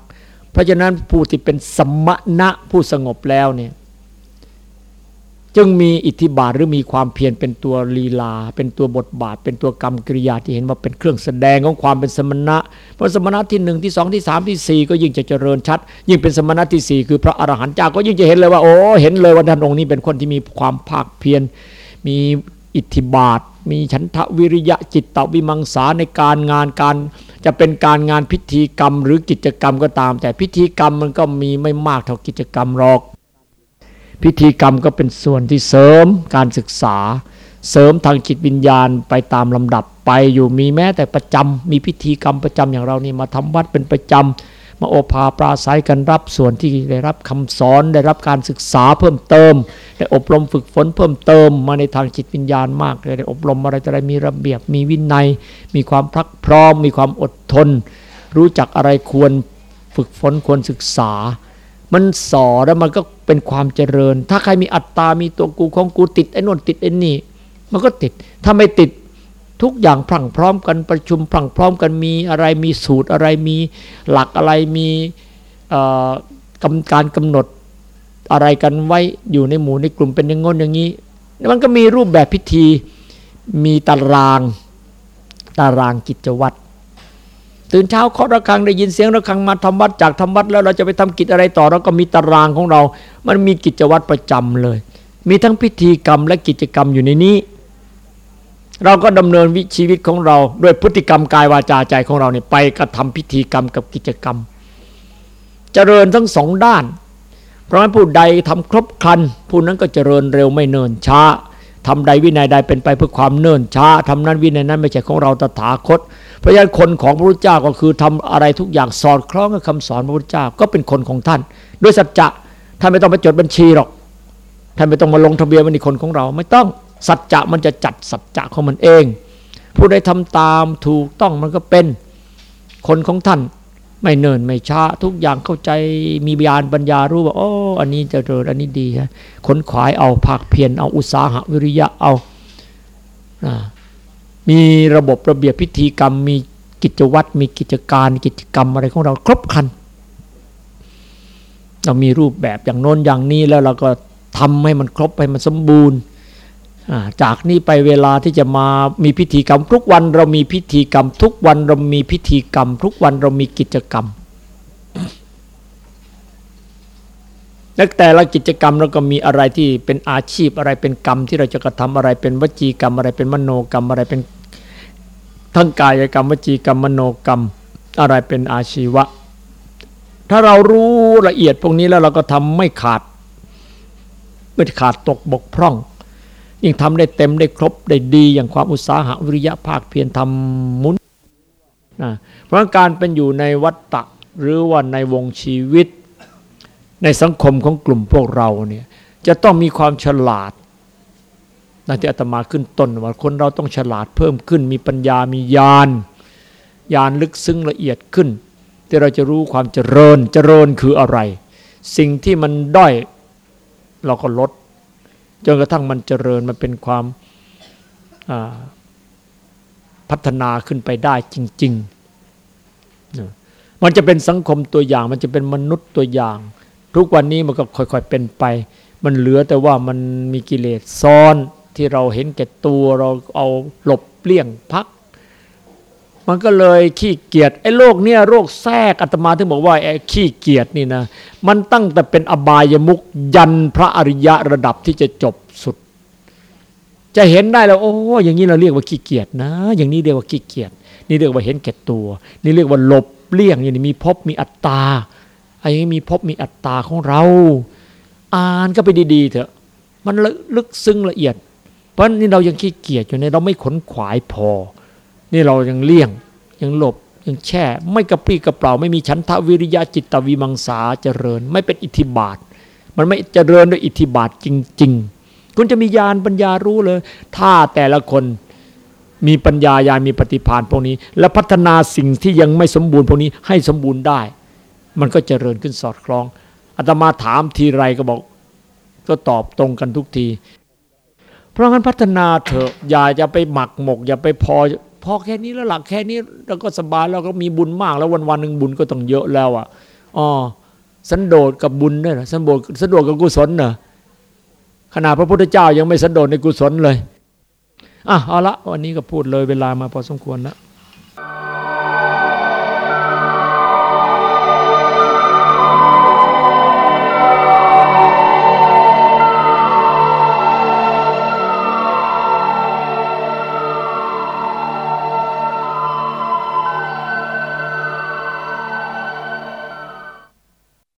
เพราะฉะนั้นผู้ที่เป็นสมณะผู้สงบแล้วเนี่ย จึงมีอิทธิบาทหรือมีความเพียรเป็นตัวลีลา เป็นตัวบทบาท เป็นตัวกรรมกริยาที่เห็นว่าเป็นเครื่องแสดงของความเป็นสมณะเพราะสมณะที่หนึ่งที่สองที่สามที่สี่ก็ยิ่งจะเจริญชัด ยิ่งเป็นสมณะที่สี่คือพระอรหันต์เจ้าก็ยิ่งจะเห็นเลยว่า โอ้เห็นเลยว่าท่านองค์นี้เป็นคนที่มีความภาคเพียรมีอิทธิบาท มีฉันทะวิริยะจิตตวิมังสาในการงานการ จะเป็นการงานพิธีกรรมหรือกิจกรรมก็ตาม แต่พิธีกรรมมันก็มีไม่มากเท่ากิจกรรมหรอก พิธีกรรมก็เป็นส่วนที่เสริมการศึกษา เสริมทางจิตวิญญาณไปตามลำดับไปอยู่มีแม้แต่ประจำมีพิธีกรรมประจำอย่างเรานี่มาทำวัดเป็นประจำมาโอภาปราศัยกันรับส่วนที่ได้รับคำสอนได้รับการศึกษาเพิ่มเติม ได้อบรมฝึกฝนเพิ่มเติมมาในทางจิตวิญญาณมากได้อบรมอะไรจะได้มีระเบียบมีวินัย มีความพรักพร้อม มีความอดทน รู้จักอะไรควรฝึกฝนควรศึกษา มันสอแล้วมันก็เป็นความเจริญ ถ้าใครมีอัตตา มีตัวกูของกูติดไอ้นนติดไอ้นี่ มันก็ติด ถ้าไม่ติดทุกอย่างพรั่งพร้อมกันประชุมพรั่งพร้อมกันมีอะไรมีสูตรอะไรมีหลักอะไรมีกำการกำหนดอะไรกันไว้อยู่ในหมู่ในกลุ่มเป็นอย่างงนอย่างนี้ มันก็มีรูปแบบพิธีมีตาราง ตารางกิจวัตร ตื่นเช้าเคาะระฆังได้ยินเสียงระฆังมาทำวัดจากทำวัดแล้วเราจะไปทำกิจอะไรต่อเราก็มีตารางของเรา มันมีกิจวัตรประจำเลย มีทั้งพิธีกรรมและกิจกรรมอยู่ในนี้ เราก็ดำเนินวิชีวิตของเราด้วยพฤติกรรมกายวาจาใจของเราเนี่ยไปกระทำพิธีกรรมกับกิจกรรม เจริญทั้งสองด้าน เพราะฉะนั้นผู้ใดทำครบครันผู้นั้นก็เจริญเร็วไม่เนินช้า ทำใดวินัยใดเป็นไปเพื่อความเนิ่นช้าทำนั้นวินัยนั้นไม่ใช่ของเราตถาคต เพราะฉะนั้นคนของพระพุทธเจ้าก็คือทำอะไรทุกอย่างสอดคล้องกับคำสอนพระพุทธเจ้าก็เป็นคนของท่าน ด้วยสัจจะท่านไม่ต้องไปจดบัญชีหรอกท่านไม่ต้องมาลงทะเบียนเป็นคนของเรา ไม่ต้องสัจจะมันจะจัดสัจจะของมันเอง ผู้ใดทำตามถูกต้องมันก็เป็นคนของท่าน ไม่เนินไม่ช้า ทุกอย่างเข้าใจมีญาณปัญญารู้ว่าโอ้อันนี้จะเริญอันนี้ดีฮะขนขวายเอาภาคเพียรเอาอุตสาหะวิริยะเอามีระบบระเบียบพิธีกรรม มีกิจวัตรมีกิจการกิจกรรมอะไรของเราครบคัน เรามีรูปแบบอย่างโน้นอย่างนี้แล้วเราก็ทำให้มันครบให้มันสมบูรณ์ จากนี้ไปเวลาที่จะมามีพิธีกรรมทุกวันเรามีพิธีกรรม ทุกวันเรามีพิธีกรรม ทุกวันเรามีกิจกรรมและแต่ละกิจกรรมเราก็มีอะไรที่เป็นอาชีพอะไรเป็นกรรมที่เราจะกระทำอะไรเป็นวจีกรรมอะไรเป็นมโนกรรมอะไรเป็นทั้งกายกรรมวจีกรรมมโนกรรมอะไรเป็นอาชีวะ ถ้าเรารู้ละเอียดพวกนี้แล้วเราก็ทำไม่ขาดไม่ขาดตกบกพร่อง ยิ่งทำได้เต็มได้ครบได้ดีอย่างความอุตสาหะวิริยะภาคเพียรทำมุนนะเพราะการเป็นอยู่ในวัฏฏะหรือว่าในวงชีวิต ในสังคมของกลุ่มพวกเราเนี่ยจะต้องมีความฉลาดนั่นที่อาตมาขึ้นต้นว่าคนเราต้องฉลาดเพิ่มขึ้น มีปัญญามีญาณญาณลึกซึ้งละเอียดขึ้น ที่เราจะรู้ความเจริญเจริญคืออะไร สิ่งที่มันด้อยเราก็ลด จนกระทั่งมันเจริญมันเป็นความพัฒนาขึ้นไปได้จริงๆ มันจะเป็นสังคมตัวอย่าง มันจะเป็นมนุษย์ตัวอย่าง ทุกวันนี้มันก็ค่อยๆเป็นไป มันเหลือแต่ว่ามันมีกิเลสซ้อนที่เราเห็นแก่ตัวเราเอาหลบเลี่ยงพัก มันก็เลยขี้เกียจไอ้โรคเนี่ยโรคแทรกอาตมาถึงบอกว่าไอ้ขี้เกียจนี่นะ มันตั้งแต่เป็นอบายมุกยันพระอริยะระดับที่จะจบสุด จะเห็นได้แล้วโอ้อย่างนี้เราเรียกว่าขี้เกียจนะ อย่างนี้เรียกว่าขี้เกียจนี่เรียกว่าเห็นแก่ตัว นี่เรียกว่าหลบเลี่ยงอย่างนี้มีพบมีอัตตาไอ้นี้มีพบมีอัตตาของเรา อ่านก็ไปดีๆเถอะ มันลึกซึ้งละเอียด เพราะนี่เรายังขี้เกียจอยู่ในเราไม่ขนขวายพอ นี่เรายังเลี่ยงยังหลบยังแช่ ไม่กระปรี้กระเปร่าไม่มีฉันทะวิริยะจิตวิมังสาเจริญ ไม่เป็นอิทธิบาท มันไม่เจริญด้วยอิทธิบาทจริง ๆ คุณจะมีญาณปัญญารู้เลย ถ้าแต่ละคนมีปัญญาญาณมีปฏิภาณพวกนี้ และพัฒนาสิ่งที่ยังไม่สมบูรณ์พวกนี้ให้สมบูรณ์ได้ มันก็เจริญขึ้นสอดคล้องอาตมาถามทีไรก็บอก ก็ตอบตรงกันทุกที เพราะงั้นพัฒนาเถอะอย่าจะไปหมักหมก อย่าไปพอ พอแค่นี้แล้วหลักแค่นี้เราก็สบายเราก็มีบุญมาก แล้ววันวันหนึ่งบุญก็ต้องเยอะแล้วอะอ๋อสันโดษกับบุญเนี่ยสันโดษสันโดษกับกุศลเนอะขนาดพระพุทธเจ้ายังไม่สันโดษในกุศลเลยอะเอาละวันนี้ก็พูดเลยเวลามาพอสมควรแล้ว